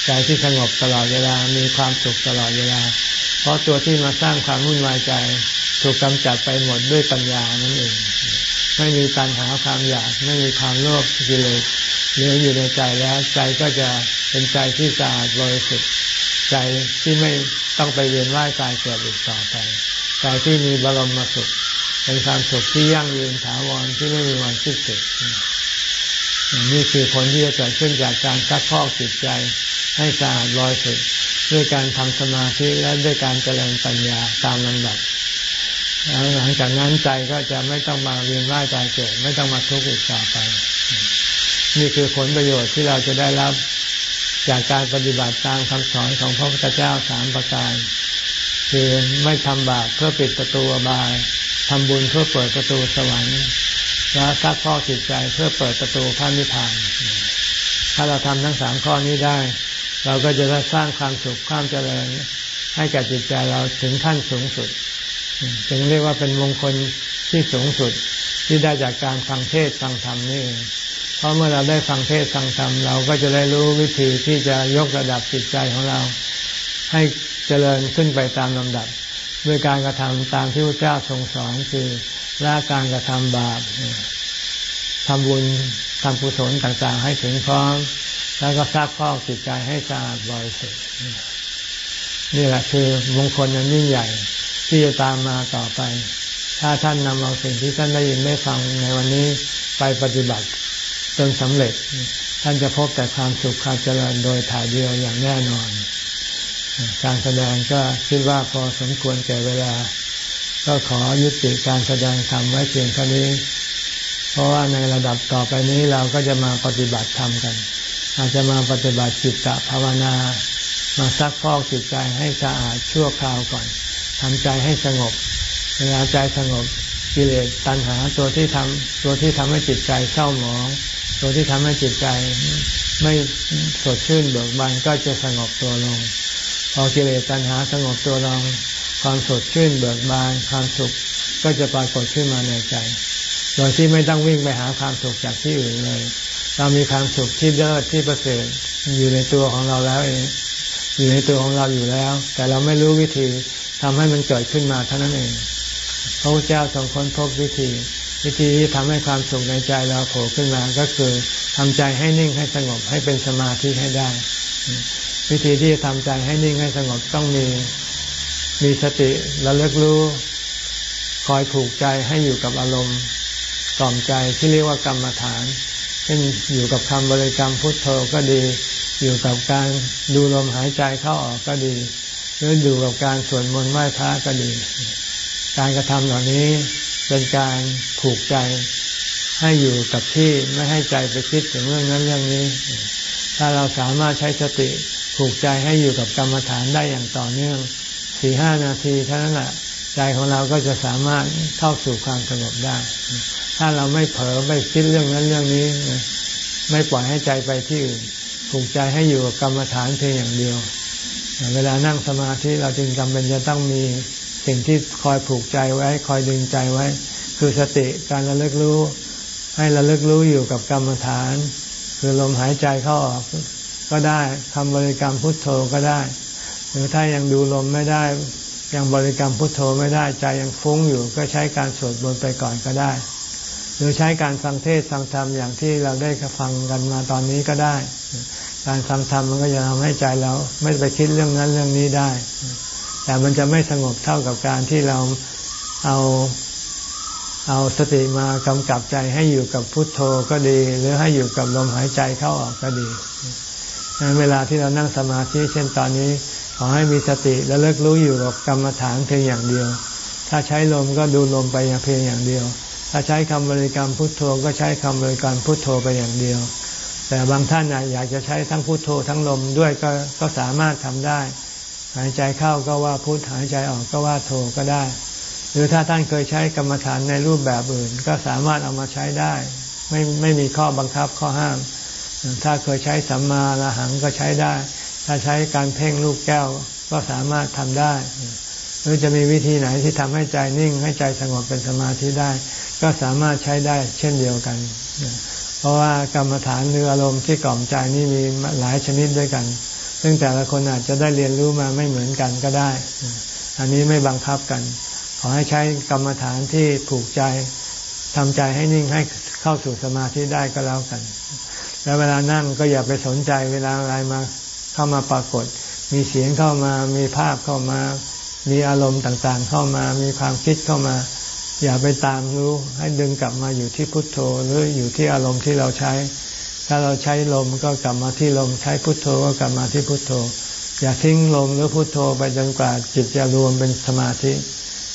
ใจที่สงบตลอดเวลา มีความสุขตลอดเวลา เพราะตัวที่มาสร้างความวุ่นวายใจ ถูกกำจัดไปหมดด้วยปัญญานั่นเอง ไม่มีตัณหาความอยากไม่มีความโลภกิเลสเหลืออยู่ในใจแล้วใจก็จะเป็นใจที่สะอาดบริสุทธิ์ใจที่ไม่ต้องไปเวียนว่ายตายเกิดอีกต่อไปใจที่มีบรมสุขเป็นความสุขที่ยั่งยืนถาวรที่ไม่มีวันสิ้นสุดนี่คือผลที่จะเกิดขึ้นจากการซักพอกจิตใจให้สะอาดบริสุทธิ์ด้วยการทำสมาธิและด้วยการเจริญปัญญาตามลำดับแล้ว หลังจากนั้นใจก็จะไม่ต้องมาเวียนว่ายตายเกิดไม่ต้องมาทุกข์อีกต่อไป นี่คือผลประโยชน์ที่เราจะได้รับจากการปฏิบัติตามคำสอนของพระพุทธเจ้าสามประการ คือไม่ทำบาปเพื่อปิดประตูอบายทำบุญเพื่อเปิดประตูสวรรค์และซักข้อจิตใจเพื่อเปิดประตูพระนิพพาน ถ้าเราทำทั้งสามข้อนี้ได้ เราก็จะได้สร้างความสุขความเจริญ ให้กับจิตใจเราถึงขั้นสูงสุด จึงเรียกว่าเป็นมงคลที่สูงสุดที่ได้จากการฟังเทศฟังธรรมนี่เพราะเมื่อเราได้ฟังเทศฟังธรรมเราก็จะได้รู้วิธีที่จะยกระดับจิตใจของเรา ให้เจริญขึ้นไปตามลำดับ ด้วยการกระทำตามที่พระเจ้าทรงสอนคือละการกระทำบาปทำบุญทำกุศลต่างๆ ให้ถึงพร้อม แล้วก็ซักพอกจิตใจให้สะอาดบริสุทธิ์นี่แหละคือมงคลนั้นยิ่งใหญ่ ที่จะตามมาต่อไป ถ้าท่านนำเอาสิ่งที่ท่านได้ยินได้ฟังในวันนี้ไปปฏิบัติจนสำเร็จ ท่านจะพบแต่ความสุขความเจริญโดยถ่ายเดียวอย่างแน่นอน การแสดงก็คิดว่าพอสมควรแก่เวลา ก็ขอยุติการแสดงธรรมไว้เพียงเท่านี้ เพราะว่าในระดับต่อไปนี้เราก็จะมาปฏิบัติธรรมกัน อาจจะมาปฏิบัติจิตตภาวนา มาซักพอกจิตใจให้สะอาดชั่วคราวก่อน ทำใจให้สงบ เวลาใจสงบกิเลสตัณหาตัวที่ทำตัวที่ทำให้จิตใจเศร้าหมอง ตัวที่ทำให้จิตใจไม่สดชื่นเบิกบานก็จะสงบตัวลง พอกิเลสตัณหาสงบตัวลง ความสดชื่นเบิกบานความสุขก็จะปรากฏขึ้นมาในใจ โดยที่ไม่ต้องวิ่งไปหาความสุขจากที่อื่นเลย เรามีความสุขที่เลิศที่ประเสริฐอยู่ในตัวของเราแล้วเอง อยู่ในตัวของเราอยู่แล้ว แต่เราไม่รู้วิธี ทำให้มันเกิดขึ้นมาเท่านั้นเอง พระพุทธเจ้าทรงค้นพบวิธี วิธีที่ทำให้ความสุขในใจเราโผล่ขึ้นมาก็คือทำใจให้นิ่งให้สงบให้เป็นสมาธิให้ได้ วิธีที่จะทำใจให้นิ่งให้สงบต้องมีมีสติระลึกรู้คอยผูกใจให้อยู่กับอารมณ์กล่อมใจที่เรียกว่ากรรมฐานเช่นอยู่กับคำบริกรรมพุทโธก็ดี อยู่กับการดูลมหายใจเข้าออกก็ดี หรืออยู่กับการสวดมนต์ไหว้พระก็ดี การกระทำเหล่านี้เป็นการผูกใจให้อยู่กับที่ไม่ให้ใจไปคิดถึงเรื่องนั้นเรื่องนี้ ถ้าเราสามารถใช้สติผูกใจให้อยู่กับกรรมฐานได้อย่างต่อเนื่องสี่ห้านาทีเท่านั้นแหละใจของเราก็จะสามารถเข้าสู่ความสงบได้ ถ้าเราไม่เผลอไม่คิดเรื่องนั้นเรื่องนี้ ไม่ปล่อยให้ใจไปที่อื่นผูกใจให้อยู่กับกรรมฐานเพียงอย่างเดียว เวลานั่งสมาธิเราจึงจำเป็นจะต้องมีสิ่งที่คอยผูกใจไว้ คอยดึงใจไว้ คือสติการระลึกรู้ ให้ระลึกรู้อยู่กับกรรมฐาน คือลมหายใจเข้าออกก็ได้ทำบริกรรมพุทโธก็ได้ หรือถ้ายังดูลมไม่ได้ ยังบริกรรมพุทโธไม่ได้ใจยังฟุ้งอยู่ ก็ใช้การสวดมนต์ไปก่อนก็ได้ หรือใช้การฟังเทศฟังธรรมอย่างที่เราได้ฟังกันมาตอนนี้ก็ได้ การฟังธรรมมันก็จะทำให้ใจเราไม่ไปคิดเรื่องนั้นเรื่องนี้ได้ แต่มันจะไม่สงบเท่ากับการที่เราเอาเอาสติมากำกับใจให้อยู่กับพุทโธก็ดี หรือให้อยู่กับลมหายใจเข้าออกก็ดีดังเวลาที่เรานั่งสมาธิเช่นตอนนี้ ขอให้มีสติและเลิกรู้อยู่กับกรรมฐานเพียงอย่างเดียว ถ้าใช้ลมก็ดูลมไปเพียงอย่างเดียว ถ้าใช้คำบริกรรมพุทโธก็ใช้คำบริกรรมพุทโธไปอย่างเดียว แต่บางท่านอยากจะใช้ทั้งพุทโธทั้งลมด้วยก็ก็สามารถทำได้ หายใจเข้าก็ว่าพุทหายใจออกก็ว่าโธก็ได้ หรือถ้าท่านเคยใช้กรรมฐานในรูปแบบอื่น ก็สามารถเอามาใช้ได้ ไม่ไม่มีข้อบังคับข้อห้าม ถ้าเคยใช้สัมมาละหังก็ใช้ได้ ถ้าใช้การเพ่งลูกแก้วก็สามารถทำได้ หรือจะมีวิธีไหนที่ทำให้ใจนิ่งให้ใจสงบเป็นสมาธิได้ ก็สามารถใช้ได้เช่นเดียวกัน เพราะว่ากรรมฐานหรืออารมณ์ที่กล่อมใจนี่มีหลายชนิดด้วยกัน ซึ่งแต่ละคนอาจจะได้เรียนรู้มาไม่เหมือนกันก็ได้ อันนี้ไม่บังคับกัน ขอให้ใช้กรรมฐานที่ผูกใจทำใจให้นิ่งให้เข้าสู่สมาธิได้ก็แล้วกัน แล้วเวลานั่งก็อย่าไปสนใจเวลาอะไรมาเข้ามาปรากฏ มีเสียงเข้ามา มีภาพเข้ามา มีอารมณ์ต่างๆ เข้ามา มีความคิดเข้ามา อย่าไปตามรู้ให้ดึงกลับมาอยู่ที่พุทโธหรืออยู่ที่อารมณ์ที่เราใช้ ถ้าเราใช้ลมก็กลับมาที่ลมใช้พุทโธก็กลับมาที่พุทโธ อย่าทิ้งลมหรือพุทโธไปจนกว่าจิตจะรวมเป็นสมาธิ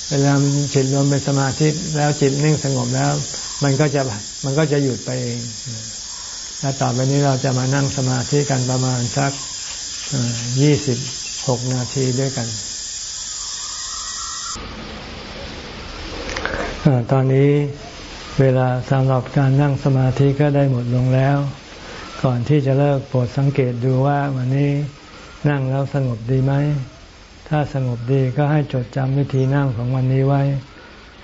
เวลาจิตรวมเป็นสมาธิแล้วจิตนิ่งสงบแล้ว มันก็จะมันก็จะหยุดไปเองและต่อไปนี้เราจะมานั่งสมาธิกันประมาณสักยี่สิบหกนาทีด้วยกัน ตอนนี้เวลาสำหรับการนั่งสมาธิก็ได้หมดลงแล้ว ก่อนที่จะเลิกโปรดสังเกตดูว่าวันนี้นั่งแล้วสงบดีไหม ถ้าสงบดีก็ให้จดจำวิธีนั่งของวันนี้ไว้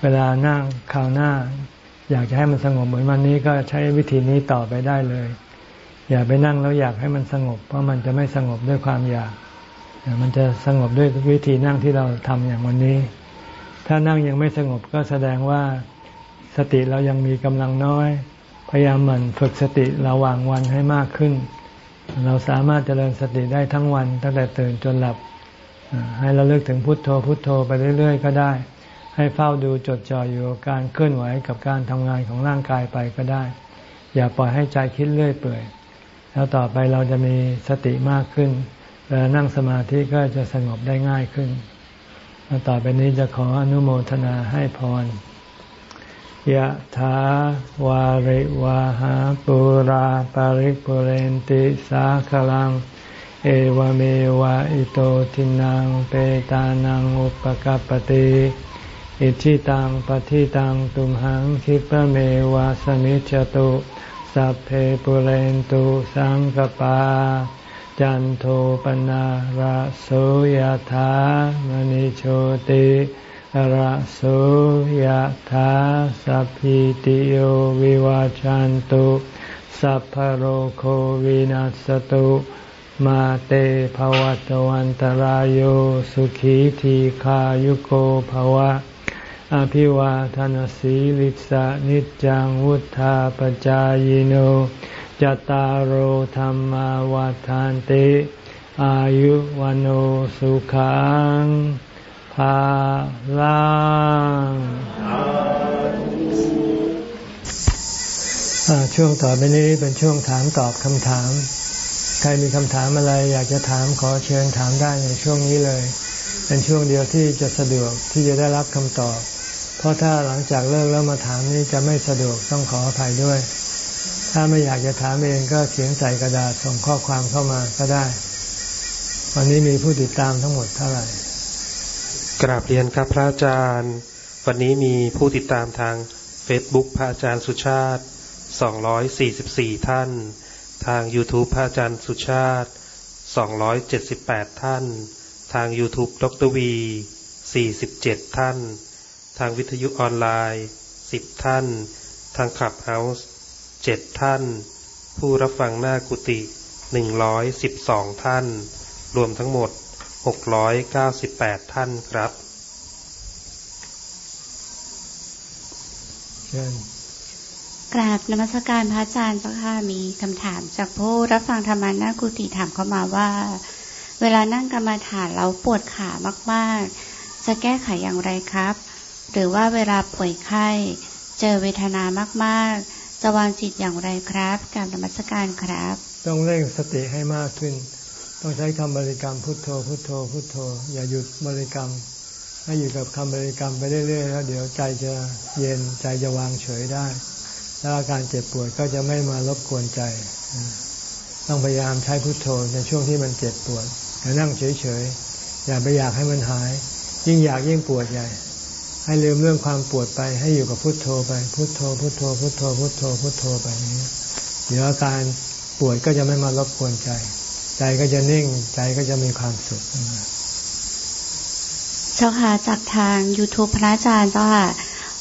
เวลานั่งคราวหน้า อยากจะให้มันสงบเหมือนวันนี้ก็ใช้วิธีนี้ต่อไปได้เลย อย่าไปนั่งแล้วอยากให้มันสงบ เพราะมันจะไม่สงบด้วยความอยาก มันจะสงบด้วยวิธีนั่งที่เราทำอย่างวันนี้ ถ้านั่งยังไม่สงบก็แสดงว่าสติเรายังมีกำลังน้อย พยายามหมั่นฝึกสติระหว่างวันให้มากขึ้น เราสามารถเจริญสติได้ทั้งวัน ตั้งแต่ตื่นจนหลับ ให้เราเลิกถึงพุทโธพุทโธไปเรื่อย ๆ ก็ได้ ให้เฝ้าดูจดจ่ออยู่กับการเคลื่อนไหวกับการทำงานของร่างกายไปก็ได้ อย่าปล่อยให้ใจคิดเรื่อยเปื่อย แล้วต่อไปเราจะมีสติมากขึ้นเวลานั่งสมาธิก็จะสงบได้ง่ายขึ้น ต่อไปนี้จะขออนุโมทนาให้พรยะถาวาริวาหาปุราปาริปุเรนติสาคลัง เอวเมวะอิโตทินังเปตานังอุปกปติอิชิตังปฏิตังตุมหังคิปะเมวะสมิจจตุ สัพเพปุเรนตุสังกปา จันโทปนะระโสยธามณิโชติระโสยธาสัพพิติโยวิวาจันตุสัพพโรโควินัสตุมาเตภวัตวันตารโยสุขีทีขายุโกภวะ อภิวาทานสีลิสะนิจังวุธาปจายโน จตารโหธรรมวาทานติ อายุวันโอสุขังภาลังช่วงต่อไปนี้เป็นช่วงถามตอบคำถาม ใครมีคำถามอะไรอยากจะถามขอเชิญถามได้ในช่วงนี้เลย เป็นช่วงเดียวที่จะสะดวกที่จะได้รับคำตอบ เพราะถ้าหลังจากเลิกแล้วมาถามนี้จะไม่สะดวกต้องขออภัยด้วย ถ้าไม่อยากจะถามเองก็เขียนใส่กระดาษส่งข้อความเข้ามาก็ได้ วันนี้มีผู้ติดตามทั้งหมดเท่าไหร่ กราบเรียนครับพระอาจารย์ วันนี้มีผู้ติดตามทาง Facebook พระอาจารย์สุชาติ 244 ท่าน ทาง YouTube พระอาจารย์สุชาติ 278 ท่าน ทาง YouTube ดรวี 47 ท่าน ทางวิทยุออนไลน์ 10 ท่าน ทางขับเฮาส์ 7ท่าน ผู้รับฟังหน้ากุฏิ112ท่าน รวมทั้งหมดหกร้อยเก้าสิบแปดท่านครับกราบนมัสการพระอาจารย์เจ้าค่ะมีคำถามจากผู้รับฟังธรรมานากุติถามเข้ามาว่า เวลานั่งกรรมาฐานเราปวดขามากๆ จะแก้ไขอย่างไรครับ หรือว่าเวลาป่วยไข้ เจอเวทนามากๆ จะวางจิตอย่างไรครับ การนมัสการครับ ต้องเร่งสติให้มากขึ้น ต้องใช้คำบริกรรมพุทโธ พุทโธ พุทโธ อย่าหยุดบริกรรม ให้อยู่กับคำบริกรรมไปเรื่อยๆแล้วเดี๋ยวใจจะเย็นใจจะวางเฉยได้ แล้วอาการเจ็บปวดก็จะไม่มารบกวนใจ ต้องพยายามใช้พุทโธในช่วงที่มันเจ็บปวดอย่านั่งเฉยๆอย่าไปอยากให้มันหาย ยิ่งอยากยิ่งปวดใหญ่ ให้ลืมเรื่องความปวดไป ให้อยู่กับพุทโธไป พุทโธ พุทโธ พุทโธ พุทโธ พุทโธไปนี้เดี๋ยวอาการปวดก็จะไม่มารบกวนใจ ใจก็จะนิ่ง ใจก็จะมีความสุขเจ้าค่ะจากทาง YouTube พระอาจารย์เจ้าค่ะ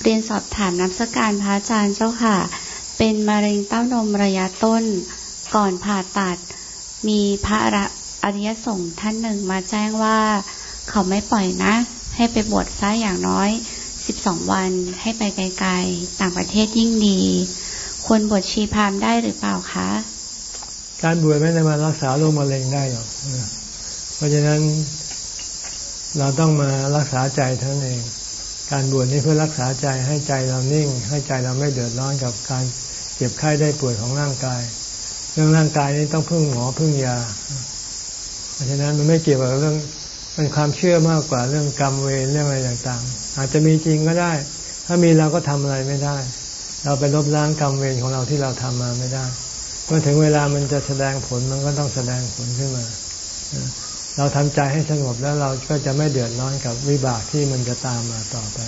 เรียนสอบถามน้ำสการพระอาจารย์เจ้าค่ะ เป็นมะเร็งเต้านมระยะต้น ก่อนผ่าตัด มีพระอริยสงฆ์ท่านหนึ่งมาแจ้งว่า เขาไม่ปล่อยนะ ให้ไปบวชซะอย่างน้อย สิบสองวันให้ไปไกลๆ ต่างประเทศยิ่งดี ควรบวชชีพามได้หรือเปล่าคะ การบวชไม่ได้มารักษาโรคมะเร็งได้หรอกเพราะฉะนั้นเราต้องมารักษาใจท่านเอง การบวชนี้เพื่อรักษาใจให้ใจเรานิ่ง ให้ใจเราไม่เดือดร้อนกับการเจ็บไข้ได้ป่วยของร่างกาย เรื่องร่างกายนี้ต้องพึ่งหมอพึ่งยา เพราะฉะนั้นมันไม่เกี่ยวกับเรื่องเป็นความเชื่อมากกว่าเรื่องกรรมเวรเรื่องอะไรต่างๆ อาจจะมีจริงก็ได้ ถ้ามีเราก็ทำอะไรไม่ได้ เราไปลบล้างกรรมเวรของเราที่เราทำมาไม่ได้เมื่อถึงเวลามันจะแสดงผลมันก็ต้องแสดงผลขึ้นมา เราทำใจให้สงบแล้วเราก็จะไม่เดือดร้อนกับวิบากที่มันจะตามมาต่อไป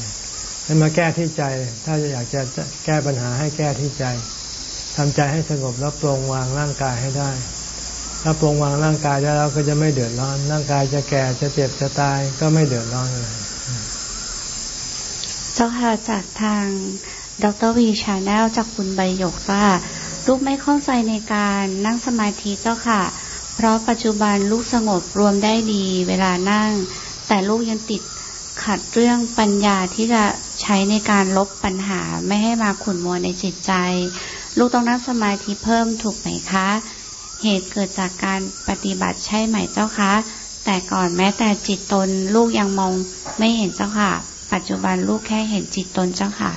ให้มาแก้ที่ใจ ถ้าอยากจะแก้ปัญหาให้แก้ที่ใจทำใจให้สงบแล้วปลงวางร่างกายให้ได้ ถ้าปลงวางร่างกายได้แล้วก็จะไม่เดือดร้อน ร่างกายจะแก่จะเจ็บจะตายก็ไม่เดือดร้อนเลย เจ้าค่ะจากทางดร.วี channel จากคุณใบหยกว่าลูกไม่เข้าใจในการนั่งสมาธิเจ้าค่ะ เพราะปัจจุบันลูกสงบรวมได้ดีเวลานั่ง แต่ลูกยังติดขัดเรื่องปัญญาที่จะใช้ในการลบปัญหาไม่ให้มาขุ่นมัวในจิตใจ ลูกต้องนั่งสมาธิเพิ่มถูกไหมคะ เหตุเกิดจากการปฏิบัติใช่ไหมเจ้าคะ แต่ก่อนแม้แต่จิตตนลูกยังมองไม่เห็นเจ้าค่ะ ปัจจุบันลูกแค่เห็นจิตตนเจ้าค่ะ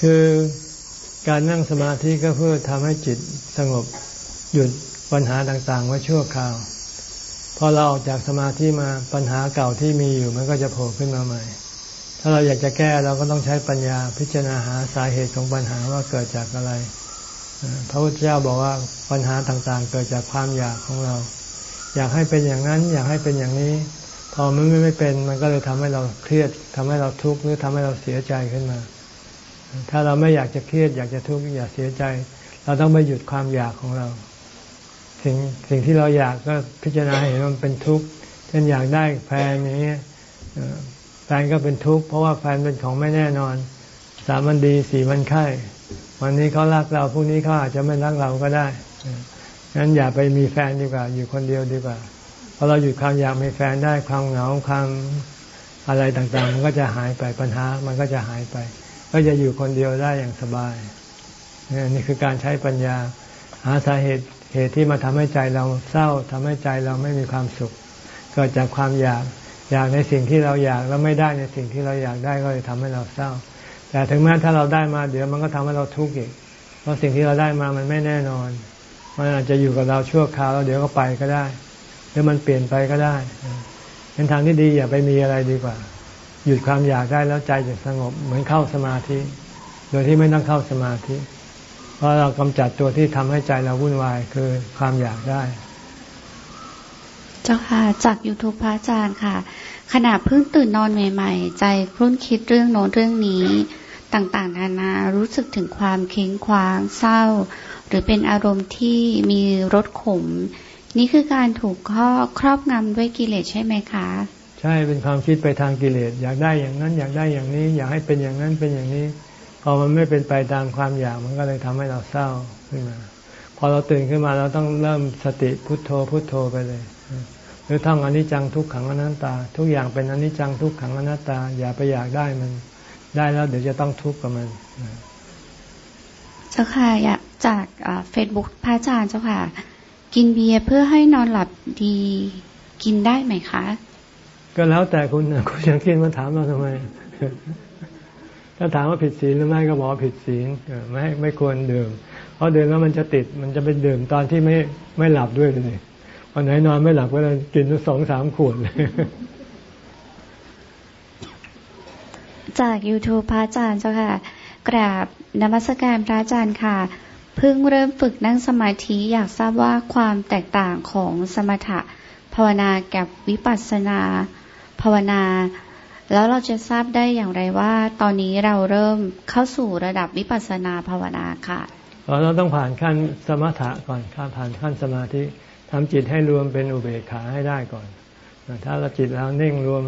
คือการนั่งสมาธิก็เพื่อทำให้จิตสงบหยุดปัญหาต่างๆ ไว้ชั่วคราว พอเราออกจากสมาธิมาปัญหาเก่าที่มีอยู่มันก็จะโผล่ขึ้นมาใหม่ ถ้าเราอยากจะแก้เราก็ต้องใช้ปัญญาพิจารณาหาสาเหตุของปัญหาว่าเกิดจากอะไร พระพุทธเจ้าบอกว่าปัญหาต่างๆ เกิดจากความอยากของเรา อยากให้เป็นอย่างนั้น อยากให้เป็นอย่างนี้ พอมันไม่เป็นมันก็เลยทำให้เราเครียดทำให้เราทุกข์หรือทำให้เราเสียใจขึ้นมา ถ้าเราไม่อยากจะเครียด อยากจะทุกข์อยากเสียใจ เราต้องไปหยุดความอยากของเรา สิ่งสิ่งที่เราอยากก็พิจารณาเห็นมันเป็นทุกข์เช่นอยากได้แฟนอย่างเงี้ยแฟนก็เป็นทุกข์เพราะว่าแฟนเป็นของไม่แน่นอน สามวันดีสี่วันไข้วันนี้เขารักเราพรุ่งนี้เขาอาจจะไม่รักเราก็ได้งั้นอย่าไปมีแฟนดีกว่า อยู่คนเดียวดีกว่า อเราหยุดความอยากมีแฟนได้ความเหงาความอะไรต่างๆ มันก็จะหายไปปัญหา มันก็จะหายไป ก็จะอยู่คนเดียวได้อย่างสบายนี่คือการใช้ปัญญา หาสาเหตุเหตุที่มาทำให้ใจเราเศร้าทำให้ใจเราไม่มีความสุขเกิดจากความอยากอยากในสิ่งที่เราอยากแล้วไม่ได้ในสิ่งที่เราอยากได้ก็เลยทำให้เราเศร้า แต่ถึงแม้ถ้าเราได้มาเดี๋ยวมันก็ทำให้เราทุกข์อีกเพราะสิ่งที่เราได้มามันไม่แน่นอน มันอาจจะอยู่กับเราชั่วคราวแล้วเดี๋ยวก็ไปก็ได้ หรือมันเปลี่ยนไปก็ได้เป็นทางที่ดีอย่าไปมีอะไรดีกว่า หยุดความอยากได้แล้วใจจะสงบ เหมือนเข้าสมาธิ โดยที่ไม่ต้องเข้าสมาธิ เพราะเรากำจัดตัวที่ทำให้ใจเราวุ่นวายคือความอยากได้ เจ้าค่ะจากยูทูปพระอาจารย์ค่ะ ขณะเพิ่งตื่นนอนใหม่ ๆ ใจครุ่นคิดเรื่องโน้นเรื่องนี้ต่างๆนานารู้สึกถึงความเค้งคว้างเศร้า หรือเป็นอารมณ์ที่มีรสขม นี่คือการถูกข้อครอบงำด้วยกิเลสใช่ไหมคะ ใช่เป็นความคิดไปทางกิเลส อยากได้อย่างนั้นอยากได้อย่างนี้ อยากให้เป็นอย่างนั้นเป็นอย่างนี้ พอมันไม่เป็นไปตามความอยากมันก็เลยทำให้เราเศร้าขึ้นมา พอเราตื่นขึ้นมาเราต้องเริ่มสติพุทโธพุทโธไปเลย หรือท่องอนิจจังทุกขังอนัตตา ทุกอย่างเป็นอนิจจังทุกขังอนัตตา อย่าไปอยากได้มันได้แล้วเดี๋ยวจะต้องทุกข์กับมันเจ้าค่ะอยากจากเฟซบุ๊กพระอาจารย์เจ้าค่ะ กินเบียร์เพื่อให้นอนหลับดีกินได้ไหมคะ ก็แล้วแต่คุณคุณยังคิดมาถามเราทำไม ถ้าถามว่าผิดศีลหรือไม่ก็บอกผิดศีลไม่ไม่ควรดื่ม เพราะดื่มแล้วมันจะติดมันจะไปดื่มตอนที่ไม่ไม่หลับด้วยเลยวันไหนนอนไม่หลับก็เลยกินสองสามขวดเลยจาก YouTube พระอาจารย์เจ้าค่ะ กราบนมัสการพระอาจารย์ค่ะเพิ่งเริ่มฝึกนั่งสมาธิอยากทราบว่าความแตกต่างของสมถะภาวนากับวิปัสสนา ภาวนา แล้วเราจะทราบได้อย่างไรว่า ตอนนี้เราเริ่มเข้าสู่ระดับวิปัสสนาภาวนาค่ะเราต้องผ่านขั้นสมถะก่อนข้าผ่านขั้นสมาธิทำจิตให้รวมเป็นอุเบกขาให้ได้ก่อน ถ้าเราจิตเราเน่งรวม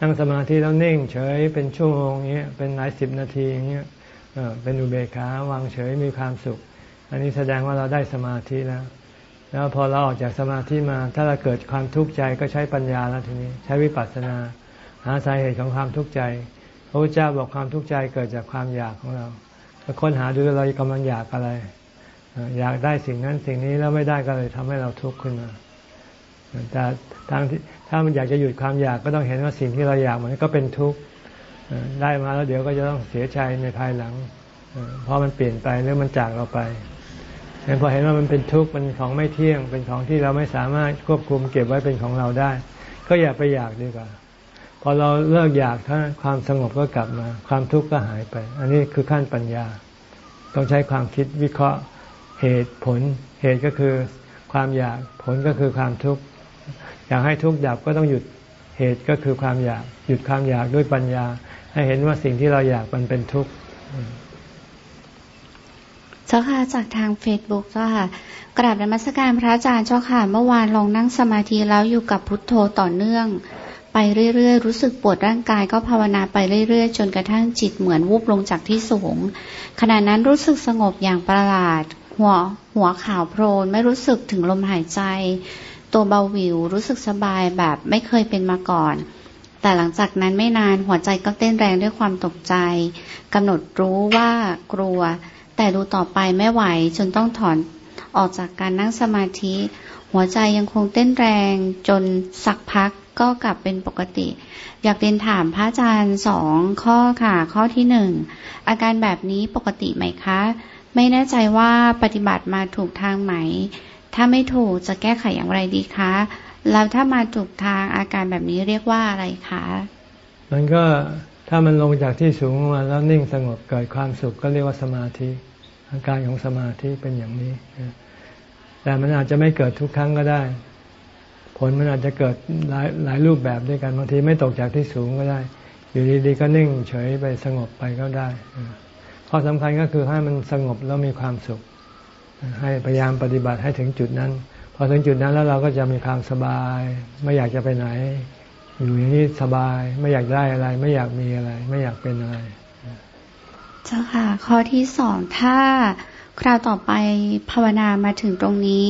นั่งสมาธิแล้วเน่งเฉยเป็นชั่วโมงเงี้ยเป็นหลายสิบนาทีอย่างเงี้ยเป็นอุเบกขาวางเฉยมีความสุข อันนี้แสดงว่าเราได้สมาธิแล้ว แล้วพอเราออกจากสมาธิมา ถ้าเราเกิดความทุกข์ใจก็ใช้ปัญญาแล้วทีนี้ ใช้วิปัสสนา หาสาเหตุของความทุกข์ใจ พระพุทธเจ้าบอกความทุกข์ใจเกิดจากความอยากของเราค้นหาดูเรากำลังอยากอะไร อยากได้สิ่งนั้นสิ่งนี้แล้วไม่ได้ก็เลยทำให้เราทุกข์ขึ้นมาแต่ทางที่ถ้ามันอยากจะหยุดความอยากก็ต้องเห็นว่าสิ่งที่เราอยากมันก็เป็นทุกข์ได้มาแล้วเดี๋ยวก็จะต้องเสียใจในภายหลังเพราะมันเปลี่ยนไปหรือมันจากเราไป พอเห็นว่ามันเป็นทุกข์มันของไม่เที่ยง เป็นของที่เราไม่สามารถควบคุมเก็บไว้เป็นของเราได้ ก็อย่าไปอยากดีกว่า พอเราเลิกอยากถ้าความสงบก็กลับมา ความทุกข์ก็หายไป อันนี้คือขั้นปัญญา ต้องใช้ความคิดวิเคราะห์เหตุผล เหตุก็คือความอยากผลก็คือความทุกข์อยากให้ทุกข์ดับก็ต้องหยุดเหตุก็คือความอยาก หยุดความอยากด้วยปัญญา ให้เห็นว่าสิ่งที่เราอยากมันเป็นทุกข์ เจ้าค่ะจากทางเฟซบุ๊กเจ้าค่ะกราบนมัสการพระอาจารย์เจ้าค่ะ เมื่อวานลองนั่งสมาธิแล้วอยู่กับพุทโธต่อเนื่อง ไปเรื่อยๆ รู้สึกปวดร่างกายก็ภาวนาไปเรื่อยๆ จนกระทั่งจิตเหมือนวูบลงจากที่สูง ขณะนั้นรู้สึกสงบอย่างประหลาด หัวหัวขาวโพลนไม่รู้สึกถึงลมหายใจ ตัวเบาวิวรู้สึกสบายแบบไม่เคยเป็นมาก่อนแต่หลังจากนั้นไม่นานหัวใจก็เต้นแรงด้วยความตกใจกำหนดรู้ว่ากลัว แต่ดูต่อไปไม่ไหวจนต้องถอนออกจากการนั่งสมาธิ หัวใจยังคงเต้นแรงจนสักพักก็กลับเป็นปกติ อยากเรียนถามพระอาจารย์สองข้อค่ะ ข้อที่หนึ่งอาการแบบนี้ปกติไหมคะ ไม่แน่ใจว่าปฏิบัติมาถูกทางไหม ถ้าไม่ถูกจะแก้ไขอย่างไรดีคะ แล้วถ้ามาถูกทางอาการแบบนี้เรียกว่าอะไรคะ มันก็ ถ้ามันลงจากที่สูงมาแล้วนิ่งสงบเกิดความสุขก็เรียกว่าสมาธิ อาการของสมาธิเป็นอย่างนี้ แต่มันอาจจะไม่เกิดทุกครั้งก็ได้ ผลมันอาจจะเกิดหลายหลายรูปแบบด้วยกันบางทีไม่ตกจากที่สูงก็ได้ อยู่ดีๆก็นิ่งเฉยไปสงบไปก็ได้ข้อสำคัญก็คือให้มันสงบแล้วมีความสุข ให้พยายามปฏิบัติให้ถึงจุดนั้น พอถึงจุดนั้นแล้วเราก็จะมีความสบาย ไม่อยากจะไปไหน อยู่อย่างนี้สบายไม่อยากได้อะไร ไม่อยากมีอะไร ไม่อยากเป็นอะไร เจ้าค่ะ ข้อที่สองถ้าคราวต่อไปภาวนามาถึงตรงนี้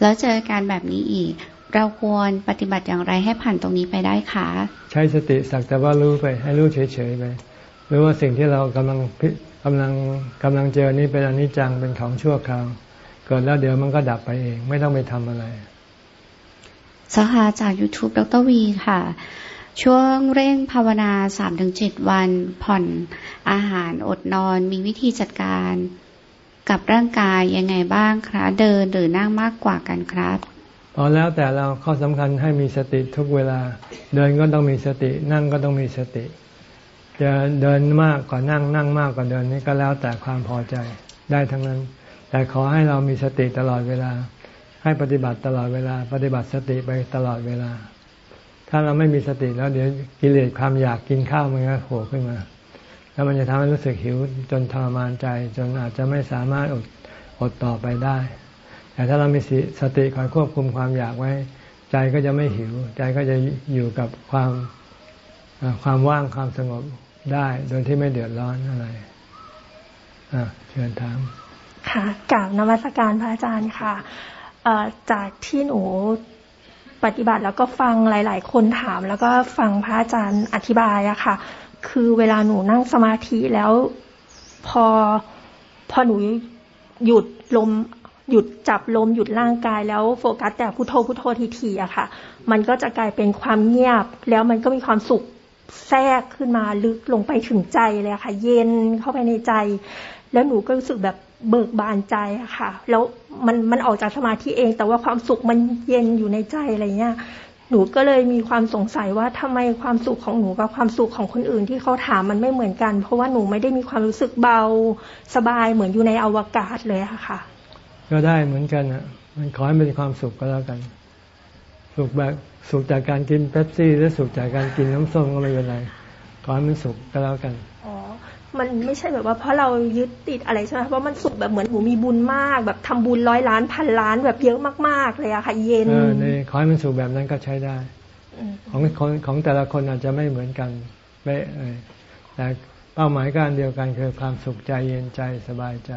แล้วเจอการแบบนี้อีก เราควรปฏิบัติอย่างไรให้ผ่านตรงนี้ไปได้คะใช้สติสักแต่ว่ารู้ไป ให้รู้เฉยๆไปรู้ว่าสิ่งที่เรากำลังกำลังกำลังเจอนี้เป็นอนิจจังเป็นของชั่วคราวเกิดแล้วเดี๋ยวมันก็ดับไปเอง ไม่ต้องไปทำอะไร สหาจาก YouTube ดรวีค่ะ ช่วงเร่งภาวนาสามถึงเจ็ดวันผ่อนอาหารอดนอนมีวิธีจัดการกับร่างกายยังไงบ้างครับเดินหรือนั่งมากกว่ากันครับพอแล้วแต่เราข้อสำคัญให้มีสติทุกเวลา เดินก็ต้องมีสติ นั่งก็ต้องมีสติจะเดินมากกว่านั่งนั่งมากกว่าเดินนี่ก็แล้วแต่ความพอใจได้ทั้งนั้น แต่ขอให้เรามีสติตลอดเวลา ให้ปฏิบัติตลอดเวลา ปฏิบัติสติไปตลอดเวลา ถ้าเราไม่มีสติแล้วเดี๋ยวกิเลสความอยากกินข้าวมันก็โผล่ขึ้นมา แล้วมันจะทำให้รู้สึกหิวจนทรมานใจ จนอาจจะไม่สามารถอดอดต่อไปได้ แต่ถ้าเรามีสติคอยควบคุมความอยากไว้ ใจก็จะไม่หิว ใจก็จะอยู่กับความความว่างความสงบได้ โดยที่ไม่เดือดร้อนอะไรอะเชิญถามค่ะกล่าวนวัตการพระอาจารย์ค่ะ จากที่หนูปฏิบัติแล้วก็ฟังหลาย ๆ คนถาม แล้วก็ฟังพระอาจารย์อธิบายอะค่ะ คือเวลาหนูนั่งสมาธิแล้วพอพอหนูหยุดลมหยุดจับลมหยุดร่างกายแล้วโฟกัสแต่พุโทโธพุโทโธทีๆอะค่ะ มันก็จะกลายเป็นความเงียบ แล้วมันก็มีความสุขแทรกขึ้นมาลึกลงไปถึงใจเลยค่ะ เย็นเข้าไปในใจ แล้วหนูก็รู้สึกแบบเบิกบานใจอะค่ะ แล้ว มันมันออกจากสมาธิเอง แต่ว่าความสุขมันเย็นอยู่ในใจอะไรเงี้ยหนูก็เลยมีความสงสัยว่าทำไมความสุขของหนูกับความสุขของคนอื่นที่เขาถามมันไม่เหมือนกัน เพราะว่าหนูไม่ได้มีความรู้สึกเบาสบายเหมือนอยู่ในอวกาศเลยอะค่ะ ก็ได้เหมือนกันอะมันขอให้เป็นความสุขก็แล้วกัน สุขแบบสุขจากการกินเป๊ปซี่หรือสุขจากการกินน้ำส้มก็ไม่เป็นไรขอให้มันสุขก็แล้วกัน มันไม่ใช่แบบว่าเพราะเรายึดติดอะไรใช่ไหมเพราะมันสุขแบบเหมือนหนูมีบุญมาก แบบทำบุญร้อยล้านพันล้านแบบเยอะมากๆเลยอะค่ะเย็นเออในขอให้มันสุขแบบนั้นก็ใช้ได้ของของของแต่ละคนอาจจะไม่เหมือนกันเป๊ะเลยแต่เป้าหมายการเดียวกันคือความสุขใจเย็นใจสบายใจ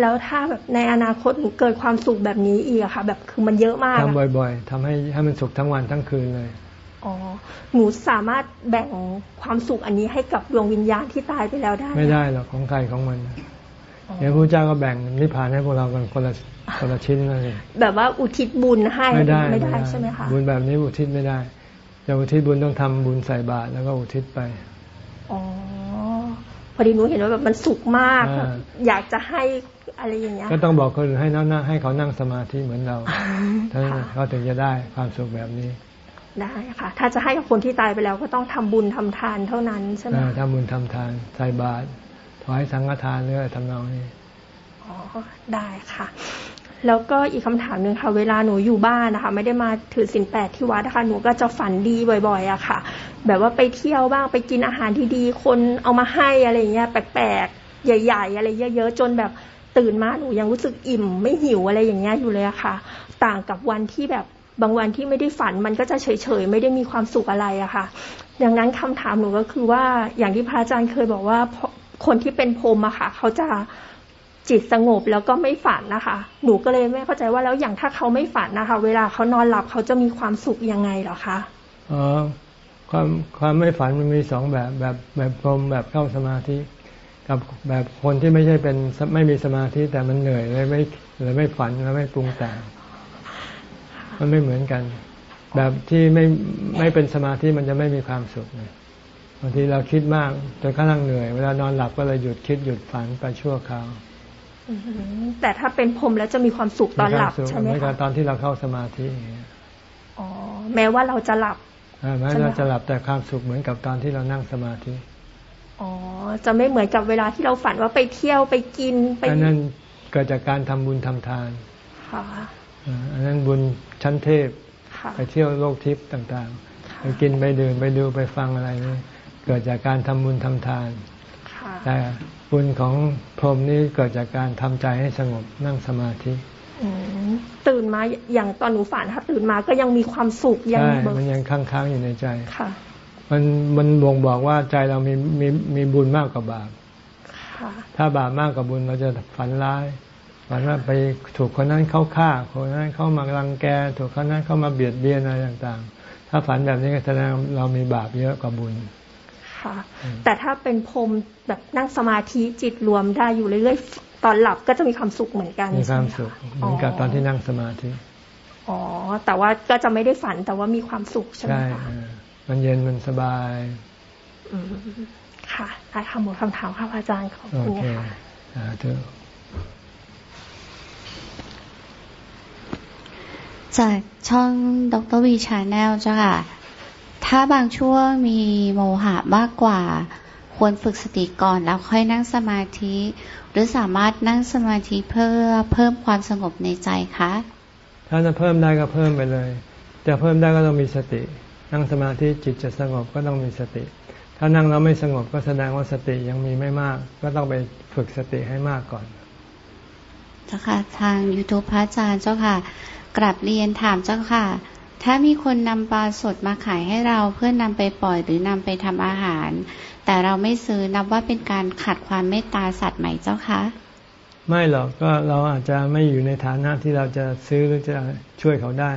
แล้วถ้าแบบในอนาคตหนูเกิดความสุขแบบนี้อีกอะค่ะ แบบคือมันเยอะมากทำบ่อย ๆทำให้ให้มันสุขทั้งวันทั้งคืนเลย อ๋อหนูสามารถแบ่งความสุขอันนี้ให้กับดวงวิญญาณที่ตายไปแล้วได้ ไม่ได้หรอกของใครของมันเดี๋ยวพระเจ้าก็แบ่งนิพพานให้พวกเรากันคนละคนละชิ้นเลยแบบว่าอุทิศบุญให้ไม่ได้ไม่ได้ใช่ไหมคะบุญแบบนี้อุทิศไม่ได้จะอุทิศบุญต้องทำบุญใส่บาตรแล้วก็อุทิศไปอ๋อพอดีหนูเห็นว่าแบบมันสุขมาก อยากจะให้อะไรอย่างเงี้ยก็ต้องบอกคนให้นั่งให้เขานั่งสมาธิเหมือนเราท่านเขาถึงจะได้ความสุขแบบนี้ ได้ค่ะ ถ้าจะให้กับคนที่ตายไปแล้วก็ต้องทำบุญทำทานเท่านั้นใช่ไหมทำบุญทำทานใส่บาตรถวายสังฆทานเรื่อยทำนองนี้อ๋อได้ค่ะ แล้วก็อีกคำถามหนึ่งค่ะ เวลาหนูอยู่บ้านนะคะ ไม่ได้มาถือสินแปดที่วัดนะคะหนูก็จะฝันดีบ่อยๆอะค่ะ แบบว่าไปเที่ยวบ้างไปกินอาหารที่ดีคนเอามาให้อะไรเงี้ยแปลกใหญ่ ๆ อะไรเยอะๆจนแบบตื่นมาหนูยังรู้สึกอิ่มไม่หิวอะไรอย่างเงี้ยอยู่เลยอะค่ะ ต่างกับวันที่แบบ บางวันที่ไม่ได้ฝันมันก็จะเฉยๆ ไม่ได้มีความสุขอะไรอะค่ะ ดังนั้นคำถามหนูก็คือว่าอย่างที่พระอาจารย์เคยบอกว่าคนที่เป็นพรมอะค่ะ เขาจะจิตสงบแล้วก็ไม่ฝันนะคะ หนูก็เลยไม่เข้าใจว่าแล้วอย่างถ้าเขาไม่ฝันนะคะ เวลาเขานอนหลับเขาจะมีความสุขยังไงหรอคะอ๋อความความไม่ฝันมันมีสองแบบแบบแบบพรมแบบเข้าสมาธิ กับแบบคนที่ไม่ใช่เป็นไม่มีสมาธิแต่มันเหนื่อยเลยไม่เลยไม่ฝันแล้วไม่ปรุงแต่ง มันไม่เหมือนกัน แบบที่ไม่ไม่เป็นสมาธิมันจะไม่มีความสุขเลยบางทีเราคิดมากจนกระทั่งเหนื่อย เวลานอนหลับก็เลยหยุดคิดหยุดฝันไปชั่วคราวแต่ถ้าเป็นพรมแล้วจะมีความสุขตอนหลับใช่ไหมคะตอนที่เราเข้าสมาธิอ๋อแม้ว่าเราจะหลับแม้เราจะหลับแต่ความสุขเหมือนกับตอนที่เรานั่งสมาธิอ๋อจะไม่เหมือนกับเวลาที่เราฝันว่าไปเที่ยวไปกินไปนั่นเกิดจากการทำบุญทำทานค่ะ อันนั้นบุญชั้นเทพไปเที่ยวโลกทิพย์ต่างๆ ไปกินไปดื่มไปดูไปฟังอะไรนี่เกิดจากการทำบุญทำทานแต่บุญของพรหมนี้เกิดจากการทำใจให้สงบนั่งสมาธิตื่นมาอย่างตอนหนูฝันถ้าตื่นมาก็ยังมีความสุขยังมันยังค้างๆอยู่ในใจค่ะ มันมันบ่งบอกว่าใจเรามีมีมีบุญมากกว่าบาปถ้าบาปมากกว่าบุญเราจะฝันร้าย ฝันว่าไปถูกคนนั้นเข้าฆ่า คนนั้นเข้ามารังแก ถูกคนนั้นเข้ามาเบียดเบียนอะไรต่างๆ ถ้าฝันแบบนี้ก็แสดงเรามีบาปเยอะกว่าบุญค่ะแต่ถ้าเป็นพรมแบบนั่งสมาธิจิตรวมได้อยู่เรื่อยๆ ตอนหลับก็จะมีความสุขเหมือนกันมีความสุขเหมือนกับตอนที่นั่งสมาธิอ๋อ แต่ว่าก็จะไม่ได้ฝันแต่ว่ามีความสุขใช่ไหมคะใช่มันเย็นมันสบายค่ะได้คำหมดคำถามค่ะอาจารย์ขอบคุณค่ะ จากช่องดร.วี channel เจ้าค่ะ ถ้าบางช่วงมีโมหะมากกว่า ควรฝึกสติก่อนแล้วค่อยนั่งสมาธิ หรือสามารถนั่งสมาธิเพื่อเพิ่มความสงบในใจคะ ถ้าจะเพิ่มได้ก็เพิ่มไปเลย จะเพิ่มได้ก็ต้องมีสติ นั่งสมาธิจิตจะสงบก็ต้องมีสติ ถ้านั่งแล้วไม่สงบก็แสดงว่าสติยังมีไม่มาก ก็ต้องไปฝึกสติให้มากก่อนเจ้าค่ะทางยูทูปพระอาจารย์เจ้าค่ะ กลับเรียนถามเจ้าค่ะ ถ้ามีคนนำปลาสดมาขายให้เราเพื่อนนำไปปล่อยหรือนำไปทำอาหาร แต่เราไม่ซื้อนับว่าเป็นการขัดความเมตตาสัตว์ไหมเจ้าคะไม่หรอกก็เราอาจจะไม่อยู่ในฐานะที่เราจะซื้อหรือจะช่วยเขาได้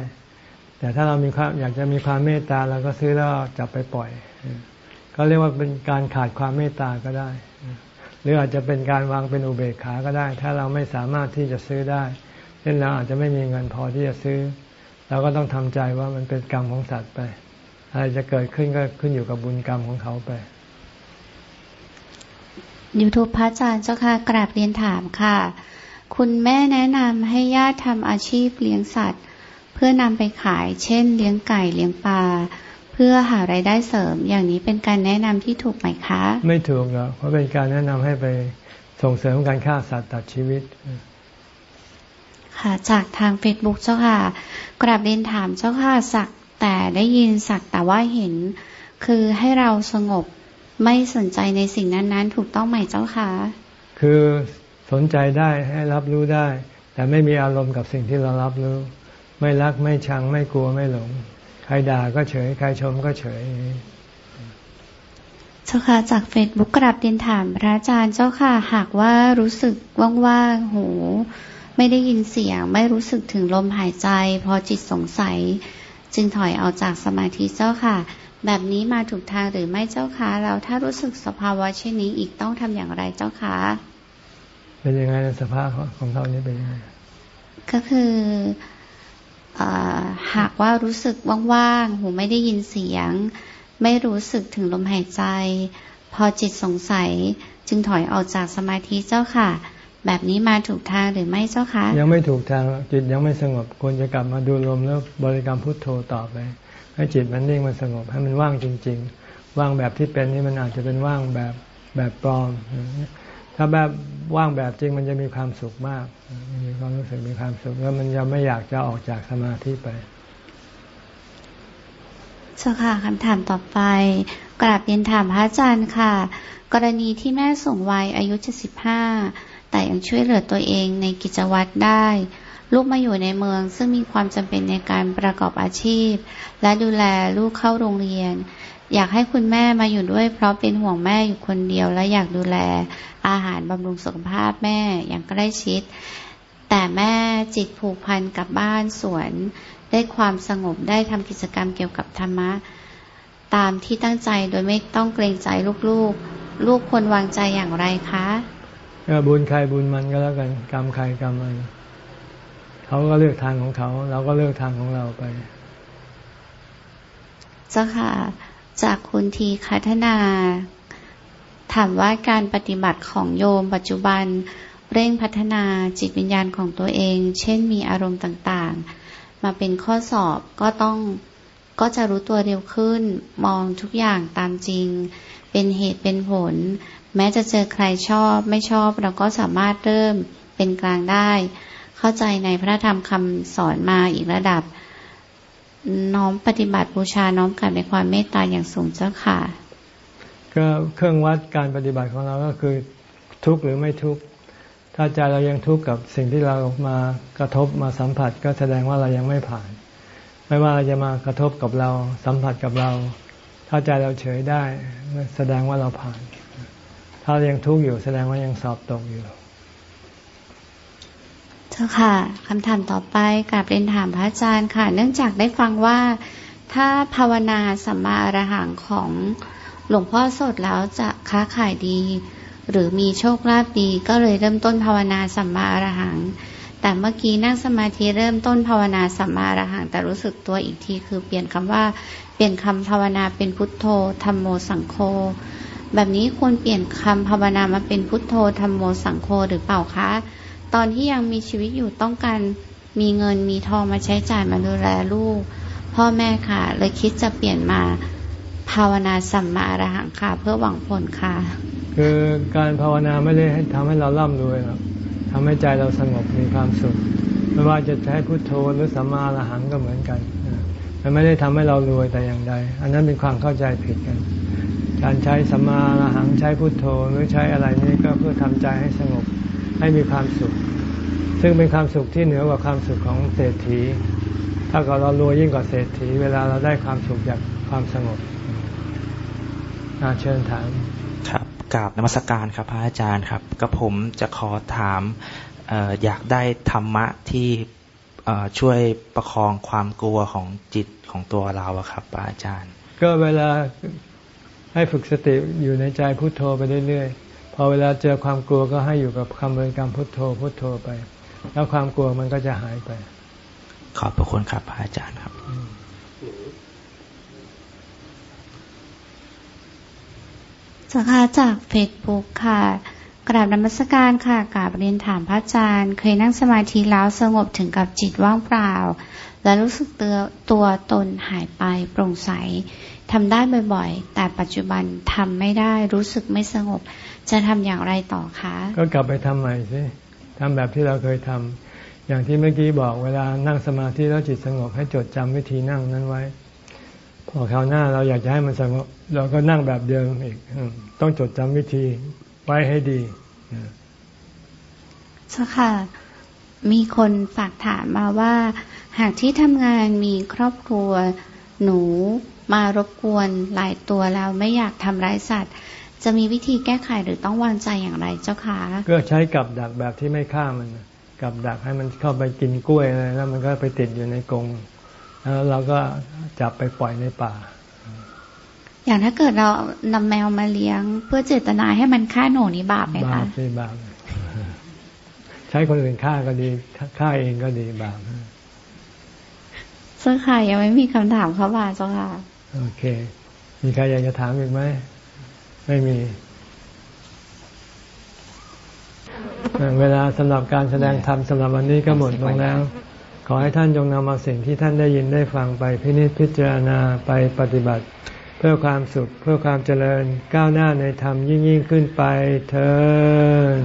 แต่ถ้าเรามีความอยากจะมีความเมตตาเราก็ซื้อแล้วจับไปปล่อยก็เรียกว่าเป็นการขาดความเมตตาก็ได้ หรืออาจจะเป็นการวางเป็นอุเบกขาก็ได้ ถ้าเราไม่สามารถที่จะซื้อได้ ช่นเราอาจจะไม่มีเงินพอที่จะซื้อเราก็ต้องทำใจว่ามันเป็นกรรมของสัตว์ไป อะไรจะเกิดขึ้นก็ขึ้นอยู่กับบุญกรรมของเขาไปยูทูปพระอาจารย์เจ้าค่ะกราบเรียนถามค่ะ คุณแม่แนะนำให้ญาติทำอาชีพเลี้ยงสัตว์ เพื่อนำไปขาย เช่น เลี้ยงไก่เลี้ยงปลาเพื่อหารายได้เสริม อย่างนี้เป็นการแนะนำที่ถูกไหมคะ ไม่ถูกหรอกเพราะเป็นการแนะนำให้ไปส่งเสริมการฆ่าสัตว์ตัดชีวิต ค่ะ จากทางเฟซบุ๊กเจ้าค่ะ กราบเรียนถามเจ้าค่ะสักแต่ได้ยินสักแต่ว่าเห็น คือให้เราสงบไม่สนใจในสิ่งนั้น ๆ ถูกต้องไหมเจ้าค่ะคือสนใจได้ให้รับรู้ได้ แต่ไม่มีอารมณ์กับสิ่งที่เรารับรู้ ไม่รักไม่ชังไม่กลัวไม่หลง ใครด่าก็เฉย ใครชมก็เฉยเจ้าค่ะจากเฟซบุ๊กกราบเรียนถามพระอาจารย์เจ้าค่ะ หากว่ารู้สึกว่างๆหู ไม่ได้ยินเสียง ไม่รู้สึกถึงลมหายใจ พอจิตสงสัย จึงถอยเอาจากสมาธิเจ้าค่ะ แบบนี้มาถูกทางหรือไม่เจ้าคะเราถ้ารู้สึกสภาวะเช่นนี้อีกต้องทำอย่างไรเจ้าคะเป็นยังไงสภาพของเขานี้เป็นยังไงก็คืออหากว่ารู้สึกว่างๆหูไม่ได้ยินเสียง ไม่รู้สึกถึงลมหายใจ พอจิตสงสัยจึงถอยออกจากสมาธิเจ้าค่ะ แบบนี้มาถูกทางหรือไม่เจ้าคะ ยังไม่ถูกทางจิตยังไม่สงบควรจะกลับมาดูลมแล้วบริกรรมพุทโธต่อไป ให้จิตมันนิ่งมันสงบให้มันว่างจริง ๆ ว่างแบบที่เป็นนี่มันอาจจะเป็นว่างแบบแบบปลอม ถ้าแบบว่างแบบจริงมันจะมีความสุขมาก มีความรู้สึกมีความสุขแล้วมันจะไม่อยากจะออกจากสมาธิไปเจ้าค่ะคำถามต่อไป กราบเรียนถามพระอาจารย์ค่ะ กรณีที่แม่สูงวัยอายุ 75 แต่ยังช่วยเหลือตัวเองในกิจวัตรได้ ลูกมาอยู่ในเมืองซึ่งมีความจำเป็นในการประกอบอาชีพ และดูแลลูกเข้าโรงเรียน อยากให้คุณแม่มาอยู่ด้วย เพราะเป็นห่วงแม่อยู่คนเดียว และอยากดูแลอาหารบำรุงสุขภาพแม่อย่างใกล้ชิด แต่แม่จิตผูกพันกับบ้านสวน ได้ความสงบได้ทำกิจกรรมเกี่ยวกับธรรมะ ตามที่ตั้งใจโดยไม่ต้องเกรงใจลูกๆ ลูกควรวางใจอย่างไรคะ ก็บุญใครบุญมันก็แล้วกัน กรรมใครกรรมมันเขาก็เลือกทางของเขา เราก็เลือกทางของเราไปเจ้าค่ะ จากคุณทีคัฒนา ถามว่าการปฏิบัติของโยมปัจจุบันเร่งพัฒนาจิตวิญญาณของตัวเอง เช่นมีอารมณ์ต่างๆ มาเป็นข้อสอบก็ต้องก็จะรู้ตัวเร็วขึ้น มองทุกอย่างตามจริง เป็นเหตุเป็นผล แม้จะเจอใครชอบไม่ชอบเราก็สามารถเริ่มเป็นกลางได้ เข้าใจในพระธรรมคำสอนมาอีกระดับ น้อมปฏิบัติบูชาน้อมกลับในความเมตตาอย่างสูงเจ้าค่ะ ก็เครื่องวัดการปฏิบัติของเราก็คือทุกข์หรือไม่ทุกข์ถ้าใจเรายังทุกข์กับสิ่งที่เรามากระทบมาสัมผัสก็แสดงว่าเรายังไม่ผ่าน ไม่ว่าเราจะมากระทบกับเราสัมผัสกับเรา ถ้าใจเราเฉยได้แสดงว่าเราผ่าน ถ้ายังทุกข์อยู่แสดงว่ายังสอบตกอยู่ เจ้าค่ะคำถามต่อไปกลับเรียนถามพระอาจารย์ค่ะ เนื่องจากได้ฟังว่าถ้าภาวนาสัมมาอรหังของหลวงพ่อสดแล้วจะค้าขายดี หรือมีโชคลาภดีก็เลยเริ่มต้นภาวนาสัมมาอรหัง แต่เมื่อกี้นั่งสมาธิเริ่มต้นภาวนาสัมมาอรหัง แต่รู้สึกตัวอีกทีคือเปลี่ยนคำว่าเปลี่ยนคำภาวนาเป็นพุทโธธรรมโมสังโฆ แบบนี้ควรเปลี่ยนคำภาวนามาเป็นพุทโธธรรมโมสังโฆหรือเปล่าคะ ตอนที่ยังมีชีวิตอยู่ต้องการมีเงินมีทองมาใช้จ่ายมาดูแลลูก พ่อแม่ค่ะ เลยคิดจะเปลี่ยนมาภาวนาสัมมาอรหังค่ะ เพื่อหวังผลค่ะ คือการภาวนาไม่ได้ทำให้เราร่ำรวยหรอกทำให้ใจเราสงบมีความสุขไม่ว่าจะใช้พุทโธหรือสัมมาละหังก็เหมือนกันมันไม่ได้ทำให้เรารวยแต่อย่างใด อันนั้นเป็นความเข้าใจผิดกัน การใช้สัมมาละหังใช้พุทโธหรือใช้อะไรนี่ก็เพื่อทำใจให้สงบให้มีความสุข ซึ่งเป็นความสุขที่เหนือกว่าความสุขของเศรษฐี ถ้าเกิดเรารวยยิ่งกว่าเศรษฐี เวลาเราได้ความสุขจากความสงบเชิญถามกราบนมัสการครับพระอาจารย์ครับก็ผมจะขอถามอยากได้ธรรมะที่ช่วยประคองความกลัวของจิตของตัวเราครับพระอาจารย์ ก็เวลา ให้ฝึกสติอยู่ในใจพุโทโธไปเรื่อยๆ พอเวลาเจอความกลัวก็ให้อยู่กับคำบริกรรมพุทโธพุทโธไป แล้วความกลัวมันก็จะหายไป ขอบพระคุณครับพระอาจารย์ครับสักาจากเฟซบุ๊กค่ะกราบนมัสการค่ะกราบเรียนถามพระอาจารย์ เคยนั่งสมาธิแล้วสงบถึงกับจิตว่างเปล่า และรู้สึกเตือตัวตนหายไปโปร่งใส ทำได้บ่อยๆ แต่ปัจจุบันทำไม่ได้รู้สึกไม่สงบ จะทำอย่างไรต่อคะ ก็กลับไปทำใหม่สิทำแบบที่เราเคยทำอย่างที่เมื่อกี้บอกเวลานั่งสมาธิแล้วจิตสงบให้จดจำวิธีนั่งนั้นไว้ พอคราวหน้าเราอยากจะให้มันสงบ เราก็นั่งแบบเดิมอีก ต้องจดจำวิธีไว้ให้ดีใช่ค่ะ มีคนฝากถามมาว่า หากที่ทำงานมีครอบครัวหนู มารบกวนหลายตัวแล้วไม่อยากทำร้ายสัตว์ จะมีวิธีแก้ไขหรือต้องวางใจอย่างไรเจ้าคะก็ใช้กับดักแบบที่ไม่ฆ่ามัน กับดักให้มันเข้าไปกินกล้วยอะไรแล้วมันก็ไปติดอยู่ในกรงแล้วเราก็จับไปปล่อยในป่า อย่างถ้าเกิดเรานำแมวมาเลี้ยง เพื่อเจตนาให้มันฆ่าหนูนี่บาปไหมคะบาปสิบาปใช้คนอื่นฆ่าก็ดีฆ่าเองก็ดีบาปเสื้อข่ยังไม่มีคำถามเข้ามาเจ้าค่ะ โอเค มีใครอยากจะถามอีกไหม ไม่มี เวลาสำหรับการแสดงธรรมสำหรับวันนี้ก็หมดลงแล้ว ขอให้ท่านจงนำเอาสิ่งที่ท่านได้ยินได้ฟังไปพินิจพิจารณาไปปฏิบัติ เพื่อความสุขเพื่อความเจริญก้าวหน้าในธรรมยิ่งยิ่งขึ้นไปเถิด